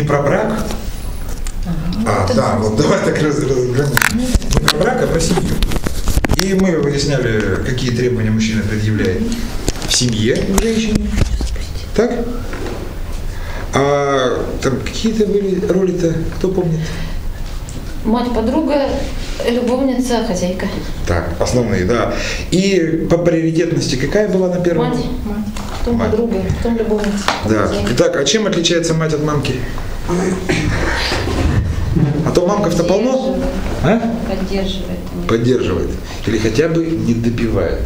не про брак, а, да, вот давай так раз, разглянем. Не про брак, а про семью. И мы выясняли, какие требования мужчина предъявляет в семье к женщине. Так? А там какие-то были роли-то, кто помнит? Мать, подруга, любовница, хозяйка. Так, основные, да. И по приоритетности какая была на первом? Мать, мать. Потом Мать. подруга, потом любовница. Да. хозяйка. Итак, а чем отличается мать от мамки? А то мамков-то полно, а? Поддерживает. Поддерживает. Или хотя бы не добивает.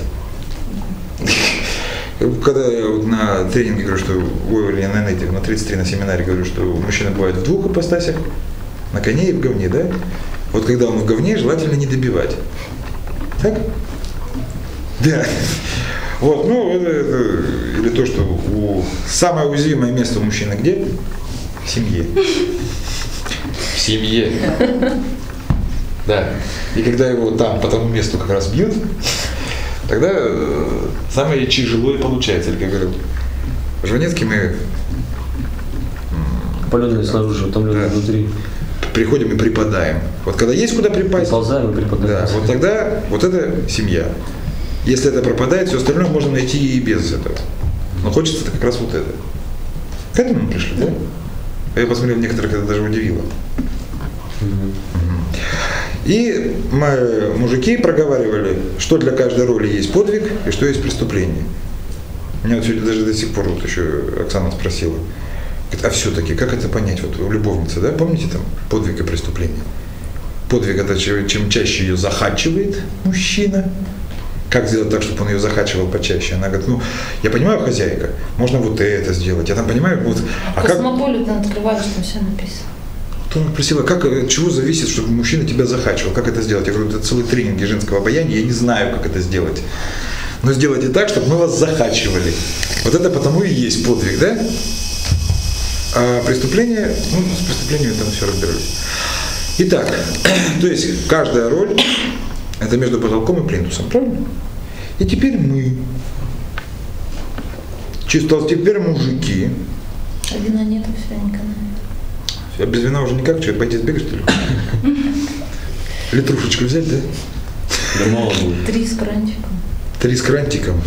Когда я вот на тренинге говорю, что, ой, или на этих, на 33 на семинаре говорю, что мужчина бывает в двух ипостасях, на коне и в говне, да? Вот когда он в говне, желательно не добивать. Так? Да. Вот, ну, это- это- или то, что у, самое уязвимое место у мужчины где? В семье. В семье. Да. И когда его там по тому месту как раз бьют, тогда э, самое тяжело и получается. Или как говорил Жванецкий, мы Опаленные снаружи, утомленные Да. внутри. приходим и припадаем. Вот когда есть куда припасть, Приползаем и да, припадаем. вот тогда вот это семья. Если это пропадает, все остальное можно найти и без этого. Но хочется как раз вот это. К этому мы пришли, да? А Я посмотрел, некоторых это даже удивило. И мы, мужики проговаривали, что для каждой роли есть подвиг и что есть преступление. Меня вот сегодня даже до сих пор вот еще Оксана спросила. Говорит, а все-таки, как это понять? Вот у любовницы, да, помните там подвиг и преступление? Подвиг это чем чем чаще ее захачивает мужчина. Как сделать так, чтобы он ее захачивал почаще? Она говорит, ну, я понимаю, хозяйка, можно вот это сделать. Я там понимаю, вот, а как, Космополитен открываешь, там все написано. то она просила, как, от чего зависит, чтобы мужчина тебя захачивал, как это сделать? Я говорю, это целый тренинг женского обаяния, я не знаю, как это сделать. Но сделайте так, чтобы мы вас захачивали. Вот это потому и есть подвиг, да? А преступление, ну, с преступлением там все разбирались. Итак, то есть каждая роль это между потолком и плинтусом, правильно? И теперь мы, чисто теперь мужики, А вина нету, все, никогда. а без вина уже никак, что, пойти сбегать, что ли? Литрушечку взять, да? Да мало будет. Три с крантиком. Три с крантиком.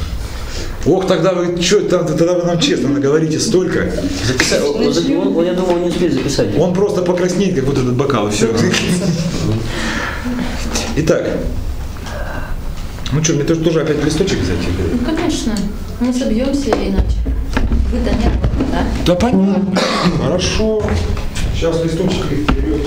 Ох, тогда вы что, тогда вы нам честно наговорите столько. Записать, он, я думал, он не успеет записать. Он просто покраснеет, как вот этот бокал, и все. Итак, ну что, мне тоже, тоже опять листочек взять? или? Ну, конечно. Мы собьемся иначе. Вы-то нет, да? Да понятно. Хорошо. Сейчас листочек вперед.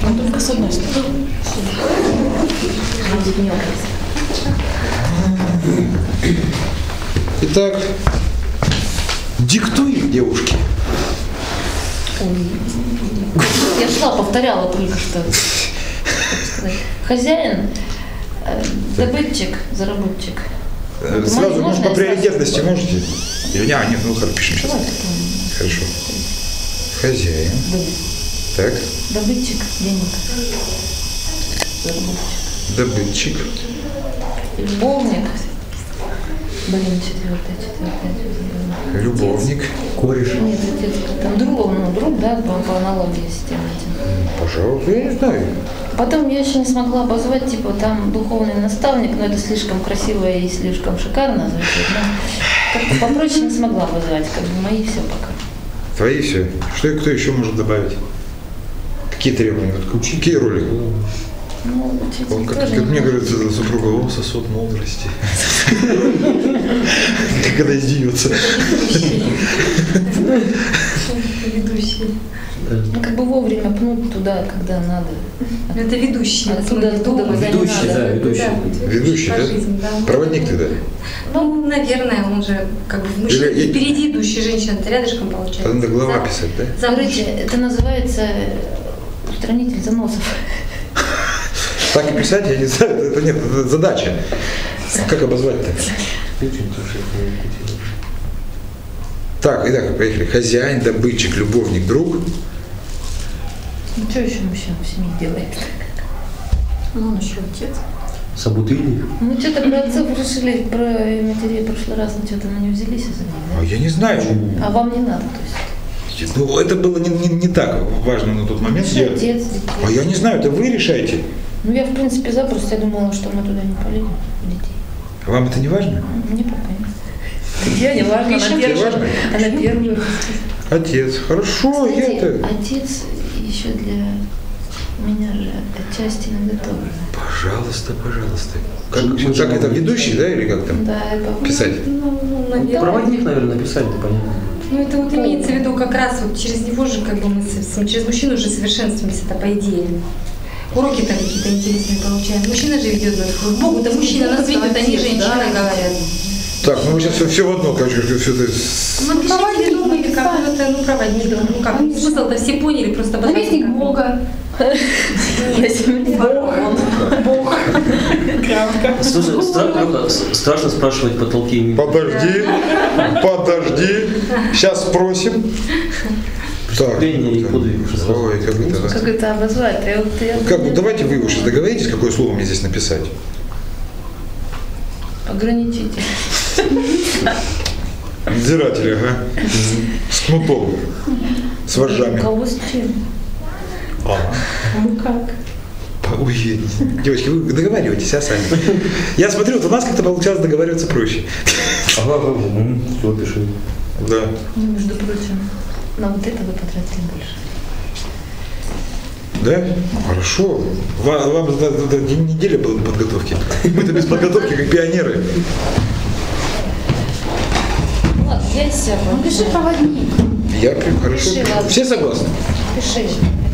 Только с одной стороны. Итак, диктуй, девушки. Я шла, повторяла только что. Хозяин, э, добытчик, заработчик. Сразу, можно по сразу? приоритетности можете? Или а, нет, ну хорошо, пишем сейчас. Хорошо. Хозяин. Так, Добытчик денег. Добытчик. Любовник. Блин, четвертая, четвертая, забыла. Любовник. Кореш. Нет, отец, там друг, ну, друг, да, по, по аналогии с тем этим. Пожалуйста, я не знаю. Потом я еще не смогла позвать, типа, там духовный наставник, но это слишком красиво и слишком шикарно звучит. но Как-то попроще не смогла позвать, как бы мои все пока. Твои все. Что и кто еще может добавить? Какие требования? Вот какие роли? Ну, Он, как, как не мне говорит супруга, о, сосуд мудрости. Когда Ведущий. Ну, как бы вовремя пнуть туда, когда надо. Это ведущий. Оттуда, оттуда, не Ведущий, надо. да, ведущий. Ведущий, по да? жизни, да. Проводник ты, да? Ну, наверное, он же как бы мужчина, Или- впереди идущий женщина, ты рядышком Тогда получается. надо глава За- писать, да? За Смотрите, мужчиной. это называется устранитель заносов. Так и писать, я не знаю, это, это нет, это задача. Как обозвать-то? Так, итак, поехали. Хозяин, добытчик, любовник, друг. Ну, что еще мужчина в семье делает? Ну, он еще отец. Собутыльник. Мы что-то про отцов решили, про матерей в прошлый раз, ну, что-то мы не взялись из-за А них, я не знаю. да? А вам не надо, то есть. Ну, это было не, не- не так важно на тот момент. Я- отец, А я не знаю, это вы решаете. Ну, я, в принципе, за, просто я думала, что мы туда не полезем, детей. Вам это не важно? Мне пока не важно, она Тебе первая. важно? Она первая. Отец. Хорошо, я Кстати, это... отец еще для меня же отчасти иногда тоже. Пожалуйста, пожалуйста. Как, как это, ведущий, да, или как там? Да, это Писать. Ну, ну, наверное. Проводник, наверное, написать, да понятно. Ну, это вот имеется в виду как раз вот через него же, как бы мы, через мужчину уже совершенствуемся, это по идее. Уроки-то какие-то интересные получаем. Мужчина же ведет нас к Богу-то мужчина нас ведет, они женщины говорят. Так, ну вы сейчас все, в одно, короче, все это... Ну, пишите, думайте, как ну, это, ну, проводник, ну, как, смысл-то все поняли, просто Наместник Бога. на земле. Слушай, страшно спрашивать потолки. Подожди, подожди. Сейчас спросим. Так. Преступление и подвиг уже сразу. Ой, как это... Как это обозвать? Я вот, я Как, ну, давайте вы уж договоритесь, какое слово мне здесь написать. Ограничитель. Надзиратель, ага. С кнутом. С вожжами. кого с чем? Ага. Ну как? Ой, девочки, вы договаривайтесь, а сами. Я смотрю, вот у нас как-то получалось договариваться проще. Ага, ага, м, всё, пиши. Да. Ну, между прочим, на вот это вы потратили больше. Да? Хорошо. Вам, вам за- за неделя была подготовки. Мы-то без подготовки, как пионеры. Я Ну пиши проводник. Я прям хорошо. Пиши, ладно. Все согласны? Пиши.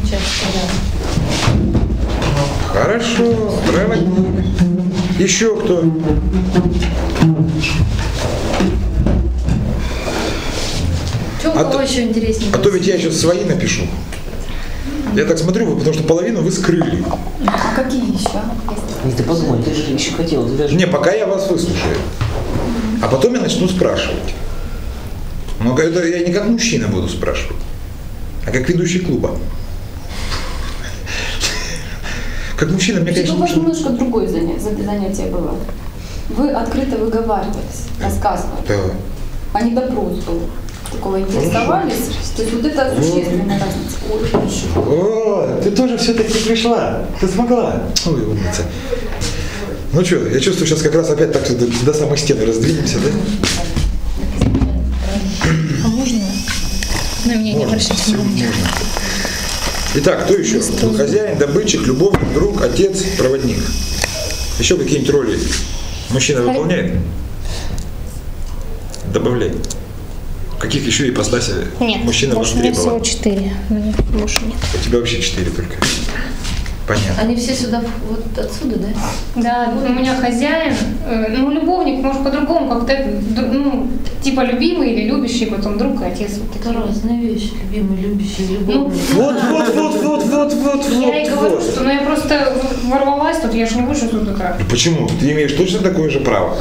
Сейчас, да. Хорошо. Проводник. Еще кто? Что А то- еще интереснее? А то ведь я еще свои напишу. Я так смотрю, вы- потому что половину вы скрыли. А какие еще? Не, ты подумай, ты же еще хотел, ты даже... Не, пока я вас выслушаю. А потом я начну спрашивать. Но это я не как мужчина буду спрашивать, а как ведущий клуба. Как мужчина, мне, Вообще, конечно, у вас немножко другое заня- за- занятие было. Вы открыто выговаривались, рассказывали, Да. а не допрос был. Такого интересовались. То есть вот это существенная разница. О, ты тоже все-таки пришла. Ты смогла. Ой, умница. Ну что, я чувствую, сейчас как раз опять так до, до самых стен раздвинемся, да? Обращайте можно. Итак, кто еще? Ну, хозяин, добытчик, любовник, друг, отец, проводник. Еще какие-нибудь роли мужчина выполняет? Добавляй. Каких еще ипостасей Нет, мужчина больше у меня всего четыре. Больше нет. У тебя вообще четыре только. Понятно. Они все сюда, вот отсюда, да? Да, у меня хозяин, э, ну, любовник, может, по-другому, как-то, ну, типа любимый или любящий, потом друг и отец. Вот Это такие. разные вещи, любимый, любящий, любовный. Вот, вот, вот, вот, вот, вот, Я и вот, говорю, вот. что ну, я просто ворвалась тут, я же не выше тут это. И Почему? Ты имеешь точно такое же право.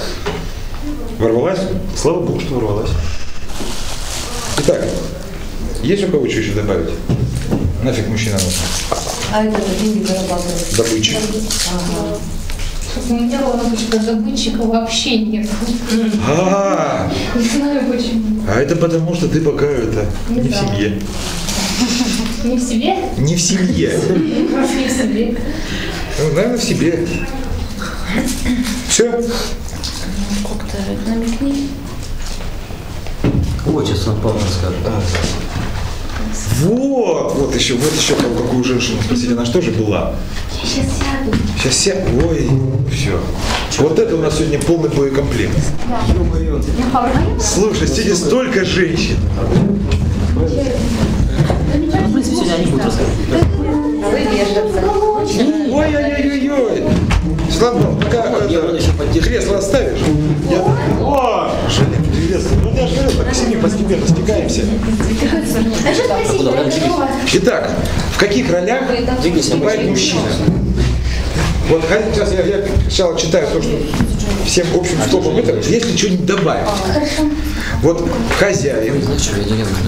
Ворвалась? Слава Богу, что ворвалась. Итак, есть у кого что еще добавить? Нафиг мужчина нужен. А это деньги зарабатывают. Добытчик. У меня лапочка добытчика вообще нет. А, Не знаю почему. а это потому, что ты пока это не в знаю. семье. Не в себе? Не в семье. Не в себе. Ну, наверное, в себе. Все? Как-то намекни. Вот сейчас он Павел расскажет. Вот, вот еще, вот еще какую женщину спросить, она что же была? Сейчас сяду. Сейчас все, ой, все. Вот это у нас сегодня полный боекомплект. Слушай, сегодня столько женщин. Ну, в принципе, сегодня они будут рассказывать. Ой-ой-ой-ой-ой. Слава, пока это, кресло оставишь. Я... О, Женя, интересно. Ну я же говорил, так с ними постепенно стекаемся. А. Итак, в каких ролях выступает мужчина? Вот сейчас я, я сначала читаю то, что всем общим стопом это, если что-нибудь добавить. Вот хозяин,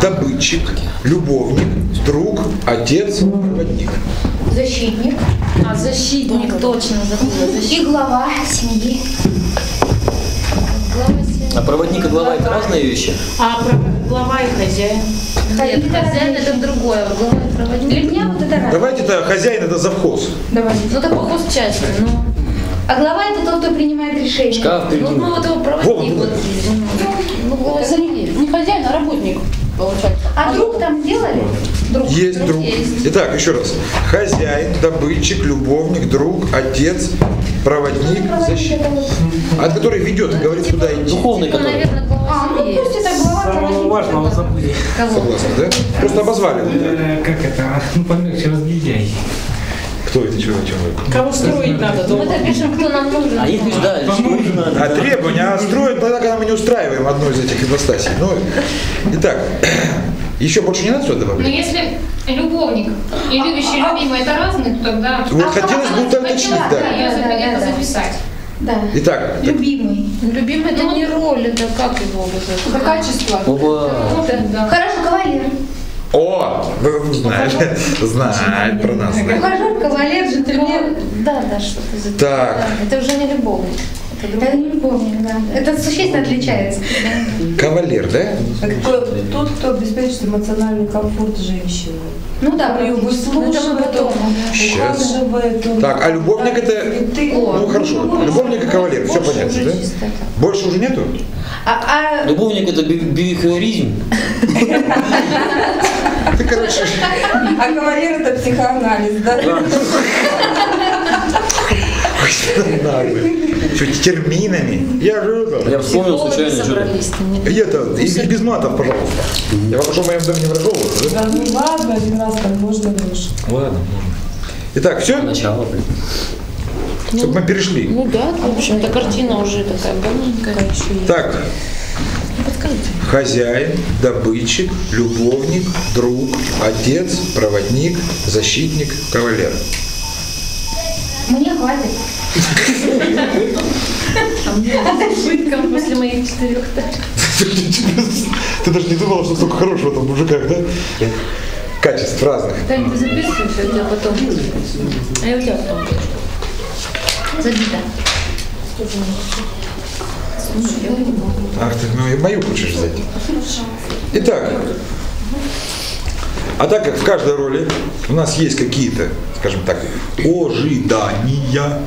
добытчик, любовник, друг, отец, проводник. Защитник. А, защитник, точно забыла. Защитник. И глава семьи. Глава семьи. А проводник и глава это разные вещи? А про- глава и хозяин. Нет, хозяин это другое, глава и проводник. Для меня вот это раз. Давайте-то хозяин это завхоз. Давай. Ну это по части, ну. А глава это тот, кто принимает решение. Шкаф Ну, ну вот его проводник, ну, вот, ну, глава семьи. Не хозяин, а работник, получается. А друг там делали? Друг. Есть друг. есть. Итак, еще раз. Хозяин, добытчик, любовник, друг, отец, проводник, защитник. А от который ведет, говорит, куда идти. Духовный Ну, который. наверное, глава А, ну пусть это глава Самого важного забыли. Согласны, да? Просто обозвали. Э, Как это? Ну, помягче разгильдяй. Кто это, чего, чего? Кого строить надо Мы так пишем, кто нам нужен. А их им надо. А требования а строят тогда, когда мы не устраиваем одну из этих ипостасей. Ну, итак, еще больше не надо сюда Но добавлять? если любовник и любящий и любимый это разные, то тогда... Вот А хотелось бы уточнить, Да, да. запи- да, это да. записать. Да. Итак, так, Любимый. Любимый это не роль, это как его вот это? Качество. Опа. Да. Хорошо, кавалер. О, вы знаете, знает про нас. да. Ухажер, кавалер, джентльмен. Да, да, что-то за Так. Да, Это уже не любовник. Это не помню, да. Это существенно отличается. Кавалер, да? Тот, кто обеспечит эмоциональный комфорт женщины. Ну да, Ее выслушивает, потом. Сейчас. ухаживает. он Так, а любовник это... Ну хорошо, любовник и кавалер, все понятно, да? Больше уже нету? А, а Любовник это би- бихевиоризм. Ты, короче, А кавалер это психоанализ, да? наглый. Что, терминами? Я же это... Я вспомнил случайно что-то. И это, и, и без матов, пожалуйста. Я попрошу в моем доме не выражевываться, да? Да ну ладно, один раз так можно лучше. Ладно, Итак, все? начало, блин. Чтобы мы перешли. Ну да, в общем-то картина уже такая полненькая еще есть. Так. Хозяин, добытчик, любовник, друг, отец, проводник, защитник, кавалер. мне хватит. А мне жидко после моих четырех Ты даже не думала, что столько хорошего там в мужиках, да? Качеств разных. Тань, ты записываешь, а у тебя потом. А я у тебя потом. Забита. Ах ты, ну и мою хочешь взять. Итак, а так как в каждой роли у нас есть какие-то, скажем так, ожидания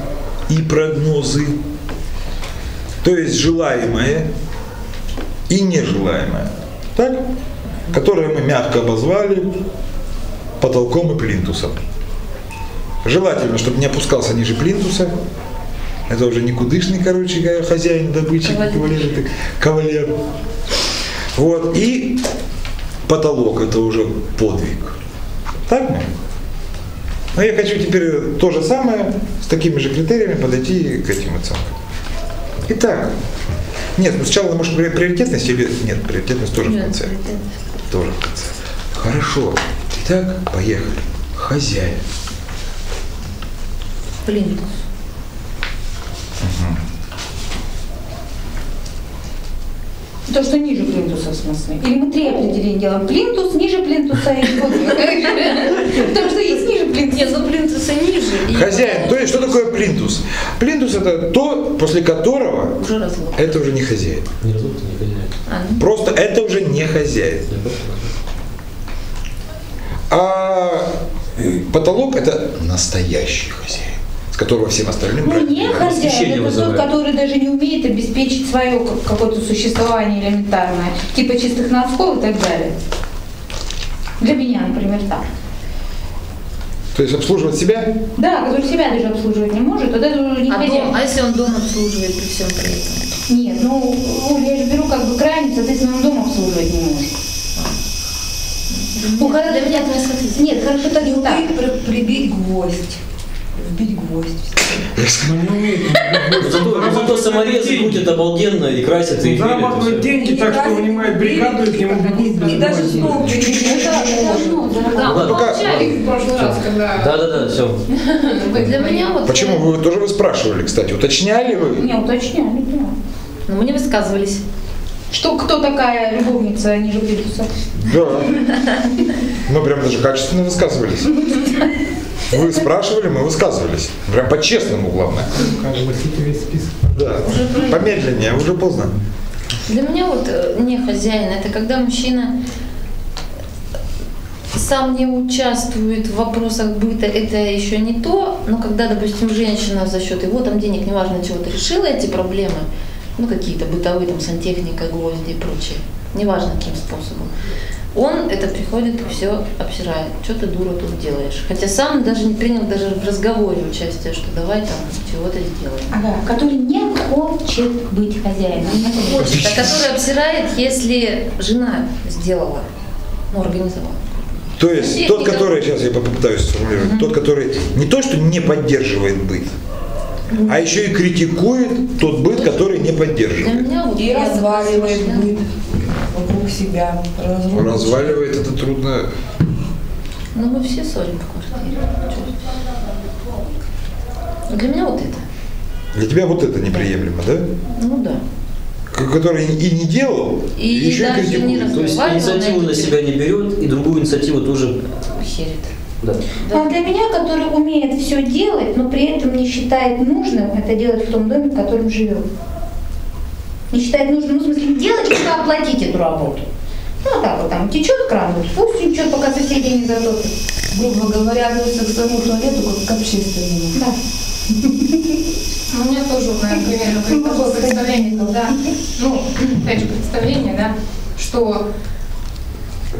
и прогнозы, то есть желаемое и нежелаемое, так? которые мы мягко обозвали потолком и плинтусом. Желательно, чтобы не опускался ниже плинтуса. Это уже никудышный, короче, хозяин, добытчик, Кавалер. кавалер. Вот. И потолок это уже подвиг. Так мы? Но я хочу теперь то же самое, с такими же критериями подойти к этим оценкам. Итак, нет, ну сначала, может, при- приоритетность или... Нет, приоритетность тоже в Нет, конце. приоритетность. Тоже в конце. Хорошо. Итак, поехали. Хозяин. Блин. То, что ниже плинтуса в смысле. Или мы три определения делаем. Плинтус, ниже плинтуса и. Потому что есть ниже плинтуса. Нет, ну плинтуса ниже. Хозяин. То есть, что такое плинтус? Плинтус это то, после которого Уже разлом. это уже не хозяин. Не хозяин. А, ну. Просто это уже не хозяин. А э, потолок это настоящий хозяин, с которого всем остальным Ну, брать не надо. хозяин, это тот, который даже не умеет обеспечить свое как- какое-то существование элементарное, типа чистых носков и так далее. Для меня, например, так. То есть обслуживать себя? Да, который себя даже обслуживать не может, вот это уже не А, хозяин. дом, а если он дом обслуживает при всем при этом? Нет, ну, я же беру как бы крайне, соответственно, он дом обслуживать не может. Ну, Для меня это не соответствует. Нет, хорошо, так Не так. прибить гвоздь. Вбить гвоздь. Но не умеет. Ну, Зато, ну, саморезы крутят обалденно и красят, и Он зарабатывает эфирят, и деньги, так что вынимает бригаду, и к нему бегут. И даже стол прибить не может. Да, Ладно. мы молчали в прошлый раз, когда... Да-да-да, все. Для меня вот... Почему? Вы тоже вы спрашивали, кстати. Уточняли вы? Не, уточняли, да. Ну, мы не высказывались. Что, кто такая любовница ниже плинтуса? Да. Мы прям даже качественно высказывались. Вы спрашивали, мы высказывались. Прям по-честному, главное. Огласите весь список. Да. Помедленнее, уже поздно. Для меня вот э, не хозяин, это когда мужчина сам не участвует в вопросах быта, это еще не то, но когда, допустим, женщина за счет его там денег, неважно чего-то, решила эти проблемы, ну какие-то бытовые, там сантехника, гвозди и прочее, неважно каким способом, он это приходит и все обсирает. Что ты, дура, тут делаешь? Хотя сам даже не принял даже в разговоре участие, что давай там чего-то сделаем. Ага, который не хочет быть хозяином. Хочет, а который обсирает, если жена сделала, ну, организовала. То есть Нет, тот, никак- который, сейчас я попытаюсь сформулировать, тот, который не то, что не поддерживает быт, а еще и критикует тот быт, который не Для поддерживает. меня вот И разваливает быт вокруг себя. разрушит. Разваливает это трудно. Ну, мы все ссорим по квартире. Чё? Для меня вот это. Для тебя вот это неприемлемо, да? Ну да. К- Который и не делал, И и еще и даже не критикует. раз- То есть инициативу на себя не берет, и другую инициативу тоже... Херит. Да. А для меня, который умеет все делать, но при этом не считает нужным это делать в том доме, в котором живет. Не считает нужным, ну, в смысле, не делать, чтобы оплатить эту работу. Ну, вот так вот там течет кран, вот пусть течет, пока соседи не затопят. Грубо говоря, относится к своему туалету как к общественному. Да. Ну, у меня тоже, примерно такое представление, когда, ну, опять же, представление, да, что,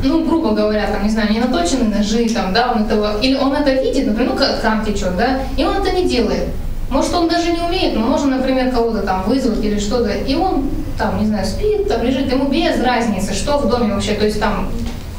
ну, грубо говоря, там, не знаю, не наточены ножи, там, да, он этого, или он это видит, например, ну, как там течет, да, и он это не делает. Может, он даже не умеет, но можно, например, кого-то там вызвать или что-то, и он там, не знаю, спит, там лежит, ему без разницы, что в доме вообще, то есть там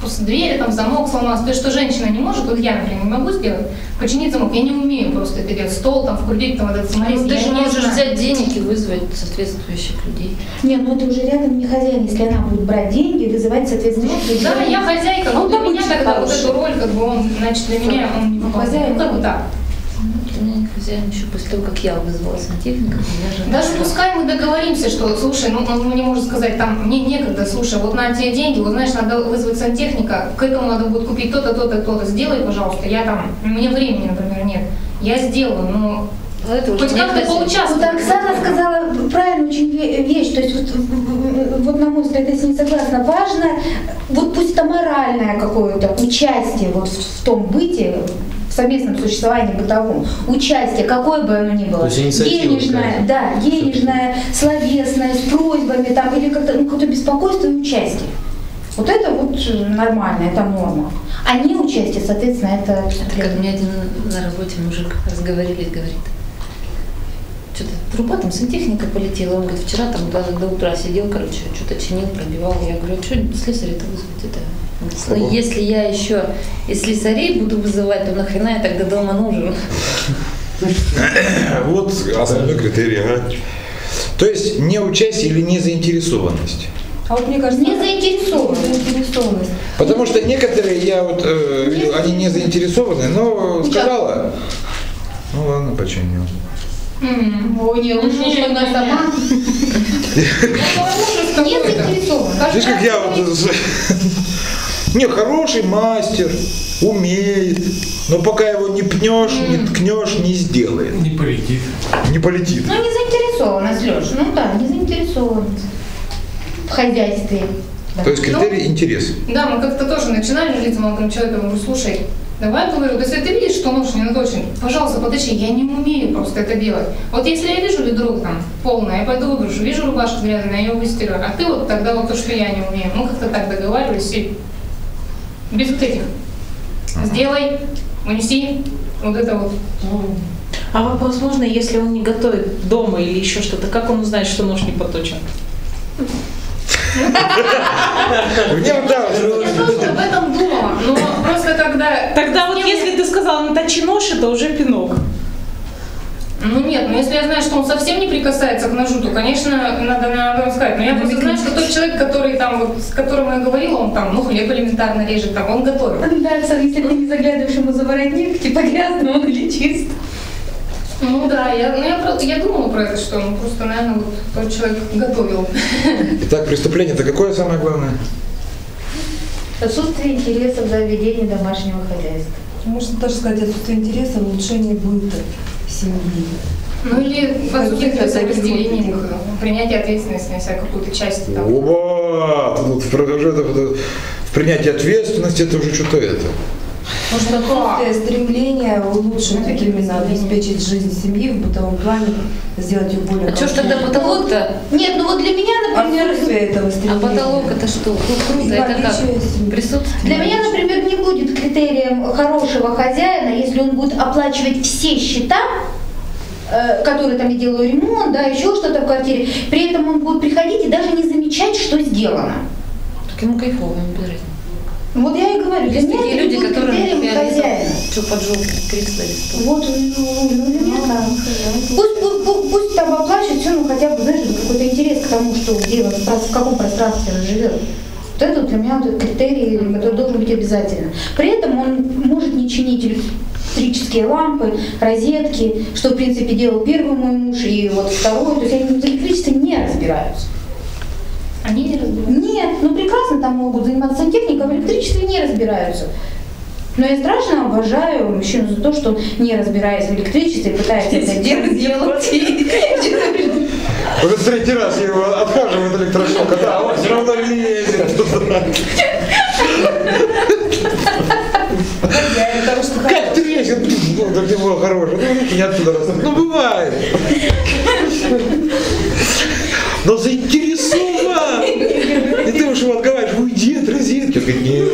после двери, там замок сломался, то есть что женщина не может, вот я, например, не могу сделать, починить замок, я не умею просто это делать, стол там вкрутить, там этот саморез, Ну, ты же не можешь знаю. взять денег и вызвать соответствующих людей. Нет, ну это уже рядом не хозяин, если она будет брать деньги и вызывать соответствующих людей. Да, я хозяйка, но Он для меня тогда вот хороший. эту роль, как бы он, значит, для меня он не выполняет. Хозяин. Ну, как бы так. Не хозяин еще после того, как я вызвала сантехника, я же Даже пускай мы договоримся, что, слушай, ну он мне может сказать, там, мне некогда, слушай, вот на тебе деньги, вот знаешь, надо вызвать сантехника, к этому надо будет купить то-то, то-то, то-то, сделай, пожалуйста, я там, мне времени, например, нет. Я сделаю, но Ну, это хоть не как-то хозяин. Вот поучаствовать. Оксана сказала правильную очень ве- вещь, то есть вот, вот на мой взгляд, я с ней согласна, важно, вот пусть это моральное какое-то участие вот в, том быте, в совместном существовании бытовом, участие, какое бы оно ни было, денежное, да, денежное, словесное, с просьбами там, или как-то, ну, какое-то беспокойство и участие. Вот это вот э, нормально, это норма. А не участие, соответственно, это... Это как мне один на работе мужик разговорились, говорит, что-то труба там сантехника полетела. Он говорит, вчера там до, до утра сидел, короче, что-то чинил, пробивал. Я говорю, что слесаря-то вызвать это? Ну если я еще и слесарей буду вызывать, то нахрена я тогда дома нужен? Вот основной критерий. ага. То есть не участие или не заинтересованность. А вот мне кажется, Не заинтересованность. заинтересованность. Потому что некоторые, я вот э, видел, они не заинтересованы, но сказала. Ну ладно, починю. М. Ой, не, лучше уж тогда сама. Не заинтересована. Видишь, как я вот... Не, хороший мастер, умеет, но пока его не пнешь, не ткнешь, не сделает, Не полетит. не полетит. Ну, не заинтересованность, Леш. Ну да, не заинтересованность. В хозяйстве. Да. То есть критерий интерес. Да, мы как-то тоже начинали жить с молодым человеком, говорю, слушай, давай, говорю, вот если ты видишь, что нож не наточен, пожалуйста, подожди, я не умею просто это делать. Вот если я вижу ведро там полное, я пойду выброшу, вижу рубашку грязную, я ее выстирю, а ты вот тогда вот то, что я не умею. Мы как-то так договаривались и без вот этих. Сделай, унеси, вот это вот. А вопрос можно, если он не готовит дома или еще что-то, как он узнает, что нож не поточен? Мне да, Я тоже об этом думала, но просто когда... Тогда вот если ты сказала, наточи нож, это уже пинок. Ну нет, ну если я знаю, что он совсем не прикасается к ножу, то, конечно, надо надо ему сказать. Но я просто знаю, что тот человек, который там, вот, с которым я говорила, он там, ну, хлеб элементарно режет, там, он готовит. Да, если ты не заглядываешь ему за воротник, типа грязный он или чист. Ну да, я, ну, я, я думала про это, что ну, просто, наверное, вот тот человек готовил. Итак, преступление-то какое самое главное? Отсутствие интересов за ведение домашнего хозяйства. Можно даже сказать отсутствие интереса, улучшение быта семьи. Ну или в отсутствие Каких-то таких разделения, вот принятие ответственности на себя какую-то часть там. Оба! Тут в, в принятии ответственности это уже что-то это. Может, такое. Отсутствие стремления улучшить, именно обеспечить жизнь семьи в бытовом плане, сделать ее более А что ж тогда потолок-то? Нет, ну вот для меня, например, Отсутствие этого А стремления. потолок это что? Ну, круто, это как? Присутствие? Для меня, например, не будет критерием хорошего хозяина, если он будет оплачивать все счета, э, которые там я делаю ремонт, да, еще что-то в квартире. При этом он будет приходить и даже не замечать, что сделано. Так ему кайфово, ему без разницы. Вот я и говорю, для Есть меня такие это люди, которые хозяина. что поджег кресло. Вот, ну, ну, для меня так. Пусть, пу- пу- пусть там оплачивает все, ну хотя бы, знаешь, какой-то интерес к тому, что дело, в каком пространстве он живет. Вот это вот для меня вот критерий, который должен быть обязательно. При этом он может не чинить электрические лампы, розетки, что, в принципе, делал первый мой муж и вот второй. То есть они в электричестве не разбираются. Они не разбираются. Нет, ну прекрасно там могут заниматься сантехникой, а в электричестве не разбираются. Но я страшно обожаю мужчину за то, что он, не разбираясь в электричестве, пытается это делать. делать. Уже третий раз я его отхаживаю от электрошока, да, он все равно лезет. Как ты лезет? Ну, так ты был хороший. Ну, руки не оттуда растут. Ну, бывает. Но заинтересован. Ты уж его отговариваешь, уйди от розетки. Он говорит, нет.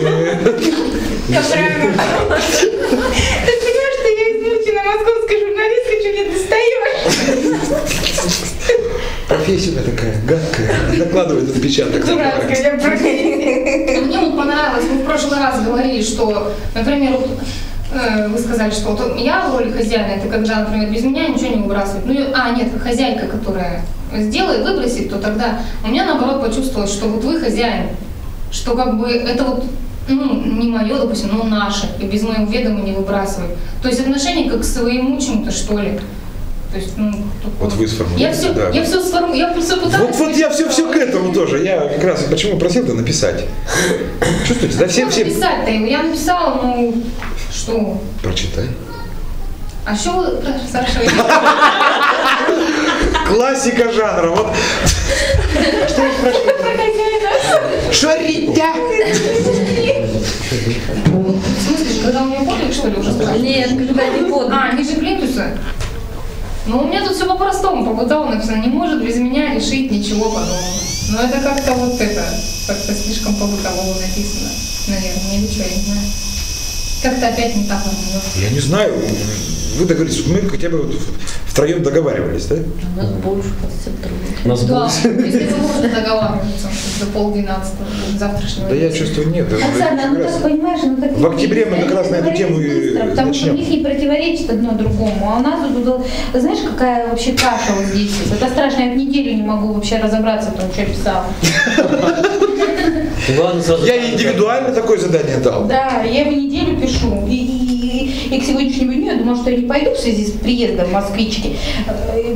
Я правильно. Ты понимаешь, что я измучена московская журналистка, чуть не достаешь? Профессия такая гадкая. Накладывает отпечаток. Дурацкая, я. Мне вот понравилось, мы в прошлый раз говорили, что, например, э, вы сказали, что вот я в роли хозяина, это когда, например, без меня ничего не выбрасывают. Ну, а, нет, хозяйка, которая сделает, выбросит, то тогда у меня наоборот почувствовалось, что вот вы хозяин, что как бы это вот ну, не мое, допустим, но наше, и без моего ведома не выбрасывать. То есть отношение как к своему чему-то, что ли. То есть, ну, такое. Вот вы я сформулируете, все, да. я все сформу, я все пыталась. Вот, вот я все, все к этому тоже. Я как раз почему просил-то написать. Чувствуете, да? Все, Что все. написать-то? Я написала, ну, что? Прочитай. А что вы Сашу? Классика жанра. Вот. А что вы спрашиваете? Что ритя? В смысле, когда у меня подвиг, что ли, уже спрашивают? Нет, когда не подвиг. А, ниже плинтуса? Ну, у меня тут все по-простому, по-бытовому написано. Не может без меня решить ничего подобного. Но это как-то вот это, как-то слишком по-бытовому написано. Наверное, или что, я не знаю. Как-то опять не так оно. Я не знаю. Вы договорились, мы хотя бы вот втроем договаривались, да? У нас больше, у нас Да, если вы можете договариваться до полдвенадцатого завтрашнего. Да я чувствую, нет. Оксана, ну раз- так понимаешь, ну так В октябре мы как раз на эту тему и быстро, потому что у них не противоречит одно другому. А у нас тут, знаешь, какая вообще каша вот здесь. Это страшно, я в неделю не могу вообще разобраться в том, что я писала. Я индивидуально такое задание дал. Да, я его неделю пишу. И, и- к сегодняшнему дню я думала, что я не пойду в связи с приездом москвички. Э,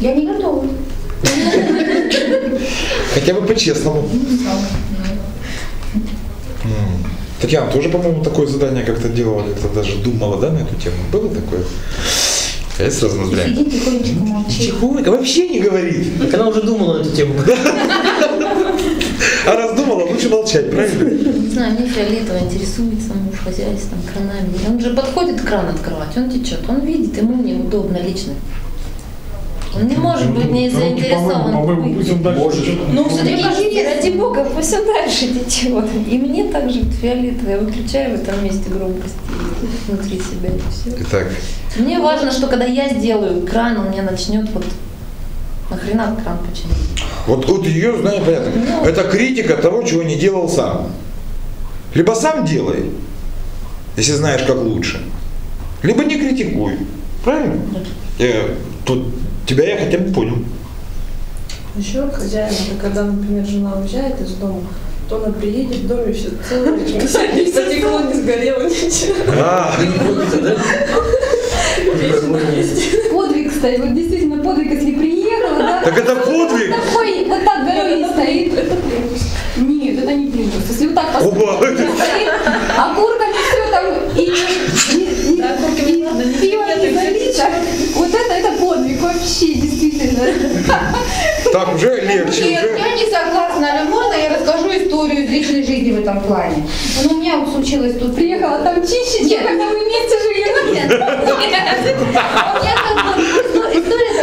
Я не готова. Хотя бы по-честному. Татьяна тоже, по-моему, такое задание как-то делала, как-то даже думала, да, на эту тему. Было такое? А я сразу называю. Сидит тихонечко молчит. Тихонько, вообще не говорит. Так она уже думала на эту тему. А раз думала, лучше молчать, правильно? Не знаю, мне фиолетово интересуется муж хозяйством, кранами. Он же подходит кран открывать, он течет, он видит, ему неудобно лично. Он не может быть не заинтересован. Ну, все-таки ради бога, пусть он дальше течет. И мне также фиолетово, я выключаю в этом месте громкость. внутри себя и все. Итак, Мне важно, что когда я сделаю кран, он мне начнет вот нахрена кран починить. вот, вот ее, знаешь, понятно, это критика того, чего не делал сам. Либо сам делай, если знаешь, как лучше. Либо не критикуй. Правильно? Я, тут тебя я хотя бы понял. Еще хозяин, это когда, например, жена уезжает из дома, то она приедет в доме все целое, не стекло не сгорело, ничего. А, Вечно есть. Подвиг, кстати, вот действительно подвиг, если да, так это подвиг. такой вот так горой не стоит. Нет, это не плинтус. Если вот так посмотреть, стоит, окурками все там и, пиво не залито. Вот это, это подвиг вообще, действительно. Так, уже легче, Нет, уже. я не согласна, але можно я расскажу историю из личной жизни в этом плане? Ну, у меня вот случилось тут... Приехала там чище, чем когда мы вместе жили. Нет, У меня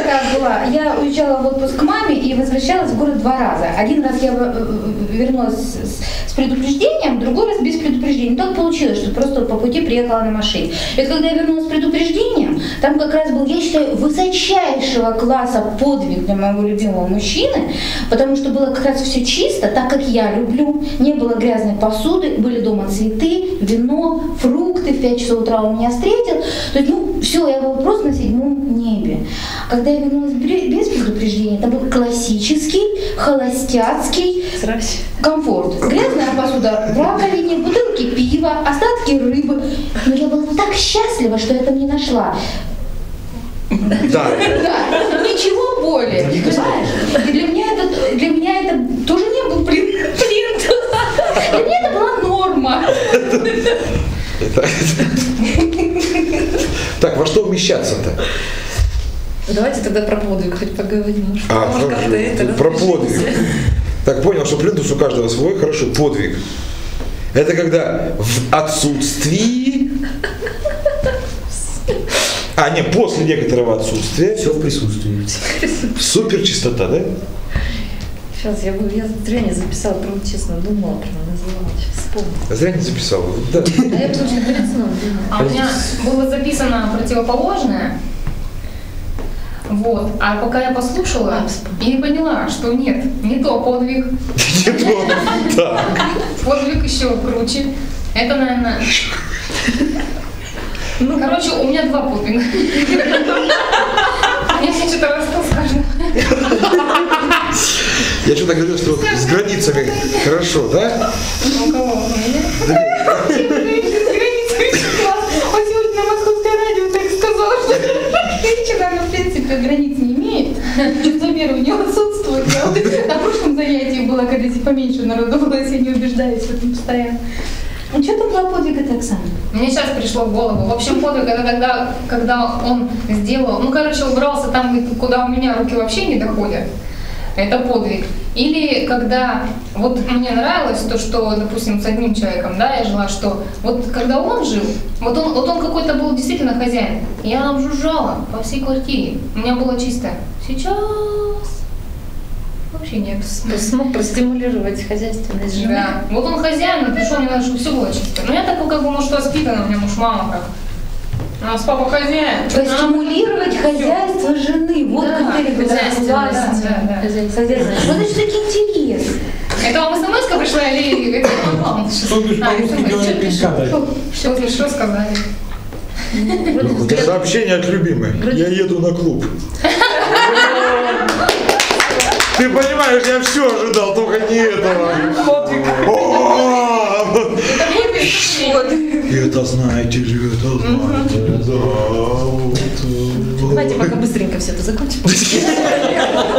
такая была. Я уезжала в отпуск к маме и возвращалась в город два раза. Один раз я э, э, вернулась с с предупреждением, другой раз без предупреждения. Так получилось, что просто по пути приехала на машине. И когда я вернулась с предупреждением, там как раз был, я считаю, высочайшего класса подвиг для моего любимого мужчины, потому что было как раз все чисто, так как я люблю. Не было грязной посуды, были дома цветы, вино, фрукты. В 5 часов утра он меня встретил. То есть, ну, все, я была просто на седьмом небе. Когда я вернулась без предупреждения, это был классический, холостяцкий Срать. комфорт. Грязная посуда в раковине, бутылки пива, остатки рыбы. Но я была так счастлива, что я там не нашла. Да. Да, ничего более. Понимаешь? И для меня это, для меня это тоже не был плин- плинтус. Для меня это была норма. Так, во что вмещаться-то? Давайте тогда про подвиг хоть поговорим. Что А, может, хорошо. это про подвиг. Так понял, что плинтус у каждого свой, хорошо, подвиг. Это когда в отсутствии, а не после некоторого отсутствия, Все в присутствии. супер чистота, да? Сейчас я, бы- я зря не записала, правда, честно думала, прям называла. Сейчас вспомнила. Зря не записал. Да. А я перед сном думала. А у меня было записано противоположное. Вот. А пока я послушала, я и поняла, что нет, не то подвиг. Не то. Так. Подвиг еще круче. Это, наверное... Ну, короче, у меня два подвига. Если что-то рассказ скажу. Я что-то говорил, что с границами хорошо, да? У кого? У меня? Женщина, она, в принципе, границ не имеет. Чувство меры у нее отсутствует. Я вот на прошлом занятии была, когда здесь поменьше народу было, если не убеждаюсь в этом постоянно. А что там была подвига Оксана? Мне сейчас пришло в голову. В общем, подвиг это когда, когда он сделал, ну, короче, убрался там, куда у меня руки вообще не доходят. Это подвиг. Или когда, вот мне нравилось то, что, допустим, с одним человеком, да, я жила, что вот когда он жил, вот он, вот он какой-то был действительно хозяин. Я там жужжала по всей квартире. У меня было чисто. Сейчас вообще нет. Смог простимулировать хозяйственность жены. Да. Вот он хозяин, и пришел, мне надо, чтобы все было чисто. Ну я так как бы, может, воспитана, у меня муж, мама как. У нас папа хозяин. Простимулировать хозяйство жены. Вот Да, критерий хозяйственность, Да, да, да. Хозяйственность. Вот это все-таки интерес. Это вам смс пришла или это вам? Что ты сказать? Что сказали? Сообщение от любимой. Я еду на клуб. Ты понимаешь, я все ожидал, только не этого. Это знаете ли, это знаете ли, да, вот, Давайте пока быстренько все это закончим.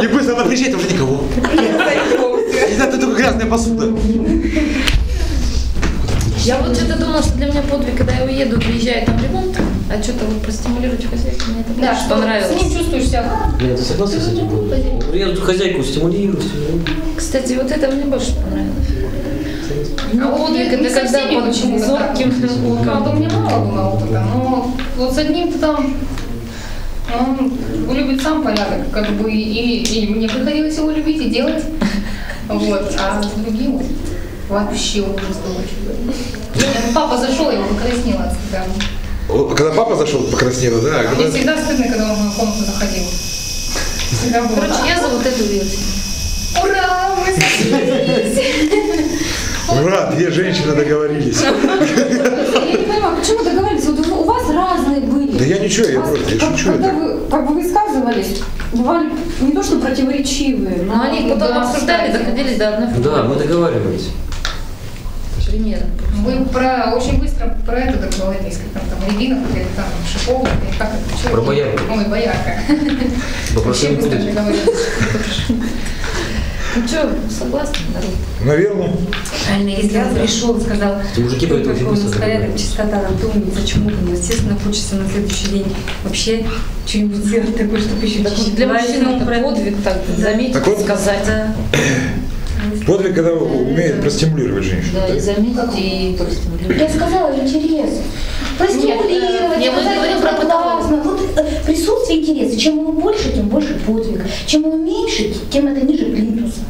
И быстро она приезжает, уже никого. И да, только грязная посуда. Я вот что-то думала, что для меня подвиг, когда я уеду, приезжает там ремонт, а что-то вот простимулировать хозяйку, мне это Да, что понравилось. с ним чувствуешь себя? Лена, ты согласна с этим? Я эту хозяйку стимулирую. Кстати, вот это мне больше понравилось. А вот Подвиг не это когда почему-то зорким. А у меня мало было опыта, но вот с одним-то там он любит сам порядок, как бы, и, и мне приходилось его любить и делать. Вот, а с другим Вообще ужас был. Папа зашел, я его покраснела от стыда. Когда папа зашел, покраснела, да? а А когда- мне всегда стыдно, когда он в мою комнату заходил. Короче, я за вот эту версию. Ура, мы сошлись! Ура, две женщины договорились. Я не понимаю, почему договорились? Вот у вас разные были. Да я ничего, я просто, я как- шучу. Когда это. вы как бы высказывались, бывали не то что противоречивые, Но они потом да, обсуждали, доходили до одной Да, мы договаривались. Примерно. Вы про очень быстро про это договорились, как там, там Рябинов или там Шипов, или как это? чё Про боярку. Ой, боярка. Вообще не договорились. Ну что, согласны, народ? Наверное. Правильно, если он пришел и сказал, Мужики «Ой, поэтому какой у очень нас быстро порядок, договариваются». чистота, там, умница, чмоканье. Естественно, хочется на следующий день вообще что-нибудь сделать такое, чтобы еще Так чуть-чуть для добавить, мужчин ну, это про- подвиг так заметить, Так вот- сказать. Да. Подвиг, когда умеет простимулировать женщину. Да, да? и заметить, и простимулировать. Я сказала интерес. Простимулировать, Нет, мы говорим про классно. Вот э, присутствие интереса. Чем тем больше подвиг. Чем его меньше, тем это ниже плинтуса.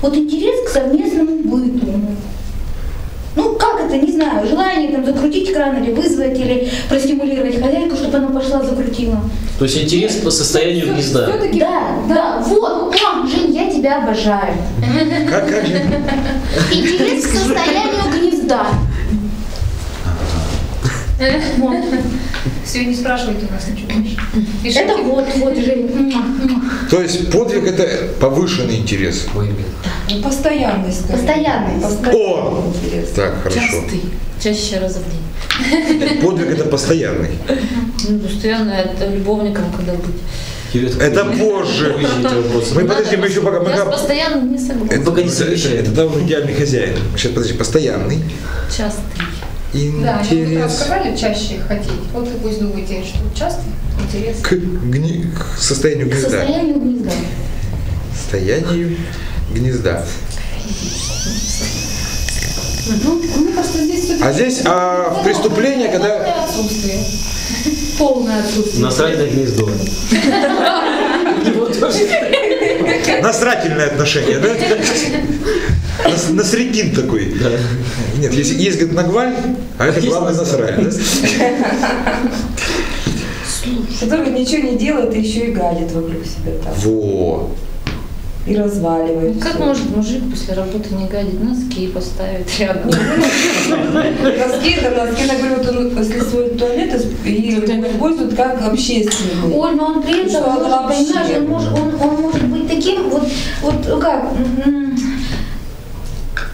Вот интерес к совместному быту. Ну, как это, не знаю, желание там закрутить кран или вызвать, или простимулировать хозяйку, чтобы она пошла закрутила. То есть интерес по состоянию гнезда. Все-таки Да, да, вот, о, Жень, я тебя обожаю. Как, как же? Интерес к состоянию гнезда. Вот. Все, не спрашивайте у нас ничего больше. Пишите. Это вот, вот, Жень. То есть подвиг это повышенный интерес. Ой, ребят. Ну, постоянность. скорее. Постоянность. О! Интерес. Так, хорошо. Частый. Чаще раза в день. Подвиг это постоянный. Ну, постоянно это любовником, когда быть. Это позже. Мы подожди, мы еще пока... Я постоянно не согласна. Это, Пока не это, совмещаем. это давно идеальный хозяин. Сейчас, подожди, постоянный. Частый. Да, они как Интерес сказали чаще хотеть. Вот и пусть думаете, что часто интерес. к, гни- к состоянию К гнезда. состоянию гнезда. Состоянию гнезда. Ну, здесь А здесь а, в преступление, когда... Полное отсутствие. полное отсутствие. Насрать на гнездо. Насрательное отношение, да? Нас- Насретин такой. Да. Нет, есть, есть говорит, нагваль, а это главное насрать. да? Который ничего не делает и еще и галит вокруг себя там. Во. И разваливает. Как всё. может мужик после работы не гадить? Носки поставить рядом. Носки, это носки, я говорю, вот он, если свой туалет и использует как общественный. Оль, но он при этом, понимаешь, он может, он, он может быть таким, вот, вот как, м,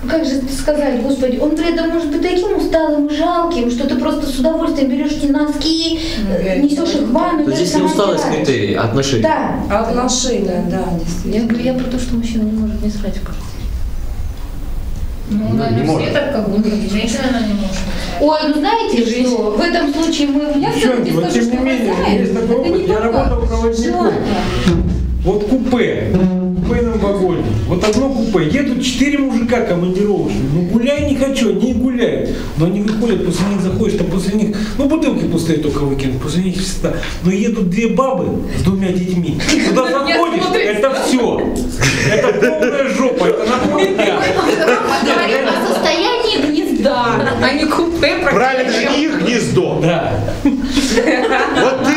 как же сказать, господи, он при этом может быть таким усталым и жалким, что ты просто с удовольствием берешь эти носки, э, несешь их в ванну. То даже здесь не усталость критерий, а отношения. Да. Отношения, да, Я говорю, я про то, что мужчина не может не срать в квартире. Ну, Ну, наверное, не все может. так как бы. Женщина, она не может. Ой, ну знаете что, в этом случае мы... Я Девчонки, вот скажу, тем не менее, есть такой опыт. Я работал проводником. Вот купе. Вот одно купе. Едут четыре мужика командировочные. Ну гуляй не хочу, они гуляют. Но они выходят, после них заходишь, там после них, ну бутылки пустые только выкинут, после них всегда. Но едут две бабы с двумя детьми. Туда заходишь, это все. Это полная жопа, это. Мы говорим о состоянии гнезда. А не купе Правильно их гнездо. Да. Вот ты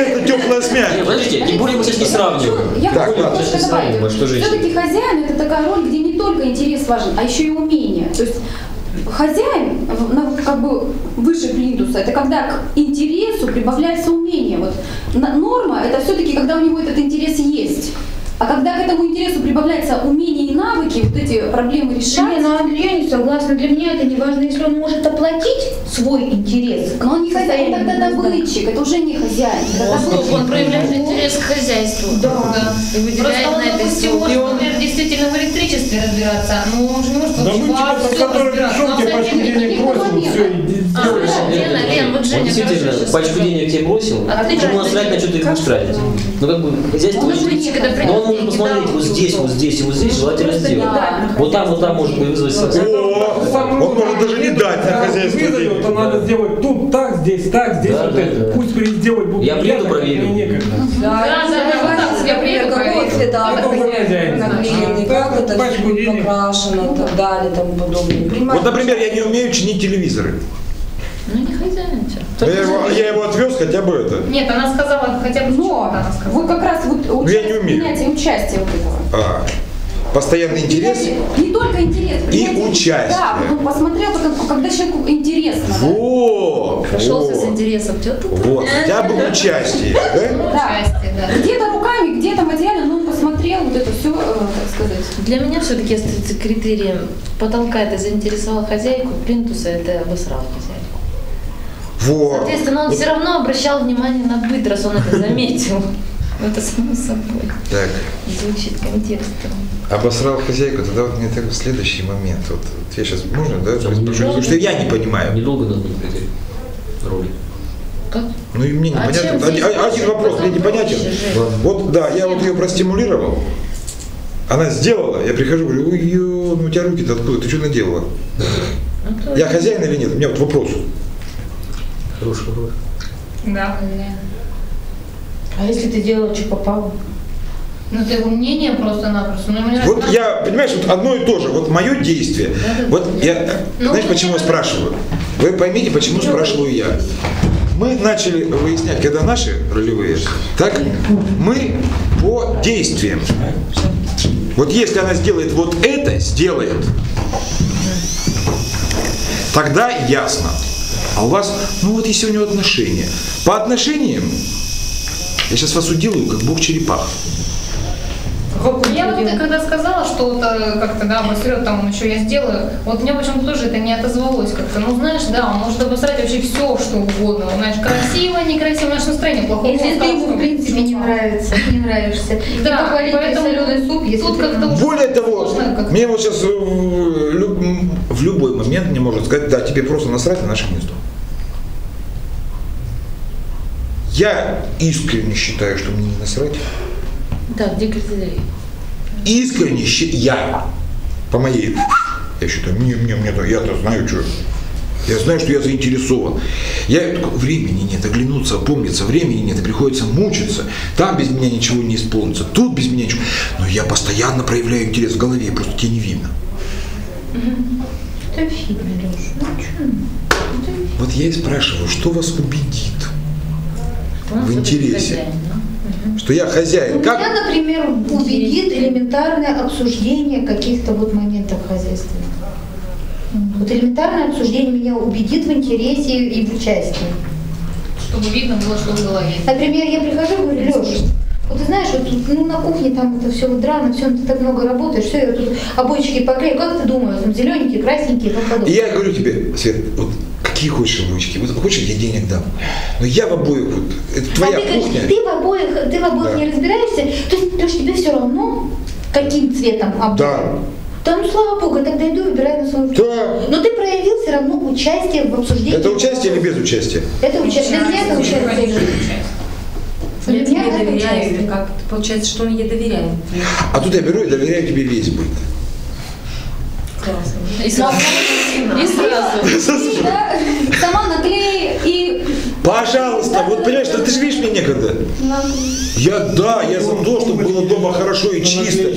это теплое с Не, мягким. подождите, тем более мы сейчас не сравниваем. Я Так, хочу добавить. Все-таки хозяин это такая роль, где не только интерес важен, а еще и умение. То есть хозяин, на- как бы выше плинтуса, это когда к интересу прибавляется умение. Вот норма это все-таки когда у него этот интерес есть. А когда к этому интересу прибавляется умение и навыки, вот эти проблемы Не, решать, ну я не согласна. Для меня это не важно, если он может оплатить свой интерес. но он не хозяин, он тогда добытчик, это уже не хозяин. это Он, он проявляет интерес к хозяйству. Да. И выделяет Просто он, на это силу. может, например, действительно в электричестве разбираться, но он же не может Да вообще вы во всем который разбираться. пришел, Ну, тебе а пачку зачем? денег бросил, все, и делаешь. Лена, Лен, вот Женя Он действительно пачку денег тебе бросил, А ты почему что, насрать на что ты их будешь тратить? Ну как бы хозяйство когда Но он может посмотреть вот здесь, вот здесь и вот здесь желательно Просто сделать. Вот там, вот там может быть вызвать он может даже не дать на хозяйство денег. то надо сделать тут так, здесь так, здесь Да, вот да, это. да. Пусть переделать будут Я приеду, проверю. Да, да, да, вот так, я приеду, проверю. наклеенный, как это денег. покрашено и так далее, и тому подобное. Вот, например, я не умею чинить телевизоры. Ну не хозяин что. Я его, я его отвез хотя бы это. Нет, она сказала хотя бы Но она сказала. вы как раз вот Ну, я не участие, умею. принятие участия вот этого. А, постоянный интерес. Принятие- Не только интерес. И участие. Да, ну посмотрел, потом, когда человеку интересно. да. Во! Прошелся с во. интересом. Чё тут? Вот, хотя бы участие, да? Да. Участие, да. Где-то руками, где-то материально, ну посмотрел вот это все, так сказать. Для меня все-таки остается критерием потолка это заинтересовал хозяйку, плинтуса это обосрал хозяйку. Вот. Соответственно, он все равно обращал внимание на быт, раз он это заметил. Это само собой Так, звучит контекстом. обосрал хозяйку, тогда вот мне так следующий момент. Вот, вот я сейчас можно, да, спрошу, потому что я не понимаю. Недолго надо прийти роли. Как? Ну и мне А непонятно. чем Один, один вопрос мне непонятен. Вот да, я вот ее простимулировал. Она сделала, я прихожу, говорю, ой, ну у тебя руки-то откуда, ты что наделала? Ну, Я хозяин или нет? У меня вот вопрос. Хороший вопрос. Да. А если ты делала, что попало? Ну, это его мнение просто-напросто. Ну, Вот нравится. я, понимаешь, вот одно и то же, вот мое действие. Вот я, Ну, знаете, ну, почему я спрашиваю? Вы поймите, почему спрашиваю я. Мы начали выяснять, когда наши ролевые, так мы по действиям. Вот если она сделает вот это, сделает, тогда ясно. А у вас, ну вот если у него отношения. По отношениям, я сейчас вас уделаю, как бог черепах. Я вот ты когда сказала, что вот э, как-то, да, обосрет, там он еще я сделаю, вот мне почему-то тоже это не отозвалось как-то. Ну, знаешь, да, он может обосрать вообще все, что угодно. Он, знаешь, красиво, некрасиво, знаешь, настроение плохое. Если ты ему, в принципе, не нравится, не нравишься. Да, поэтому соленый суп, если тут как-то Более того, мне вот сейчас э, в любой момент мне может сказать, да, тебе просто насрать на наше гнездо. Я искренне считаю, что мне не насрать. Да, где критерии? Искренне я, по моей, я считаю, мне, мне, мне, я-то знаю, что. Я знаю, что я заинтересован. Я такой, времени нет, оглянуться, опомниться, времени нет, приходится мучиться. Там без меня ничего не исполнится, тут без меня ничего. Но я постоянно проявляю интерес в голове, просто тебя не видно. Это видно, Леша. Ну что? Вот я и спрашиваю, что вас убедит, В интересе. что я хозяин? Как? Меня, например, убедит элементарное обсуждение каких-то вот моментов хозяйственных. Вот элементарное обсуждение меня убедит в интересе и в участии. чтобы видно было, что в голове. Например, я прихожу и говорю, Леша, вот ты знаешь, вот тут, ну, на кухне там это все вот драно, все, ты так много работаешь, все, я тут обоечки поклею, как ты думаешь, там зелененькие, красненькие И подобное. я говорю тебе, Свет, вот какие хочешь обычки, вот хочешь, я денег дам. Но я в обоих, вот, это твоя а ты, кухня. ты в обоих, ты в обоих Да. не разбираешься, то есть, Леш, тебе все равно, каким цветом обои. Да. Да ну слава богу, тогда иду выбираю на свою Да. Но ты проявил все равно участие в обсуждении. Это участие или без участия? Это участие. Для меня это участие. Для Я меня тебе это доверяю, или как? Получается, что он ей доверяет. А тут я беру и доверяю тебе весь быт. Классно. И сразу. И сразу. Да, сама наклей и Пожалуйста, вот понимаешь, что ты же видишь меня некогда. Я да, я за то, чтобы было дома хорошо и чисто.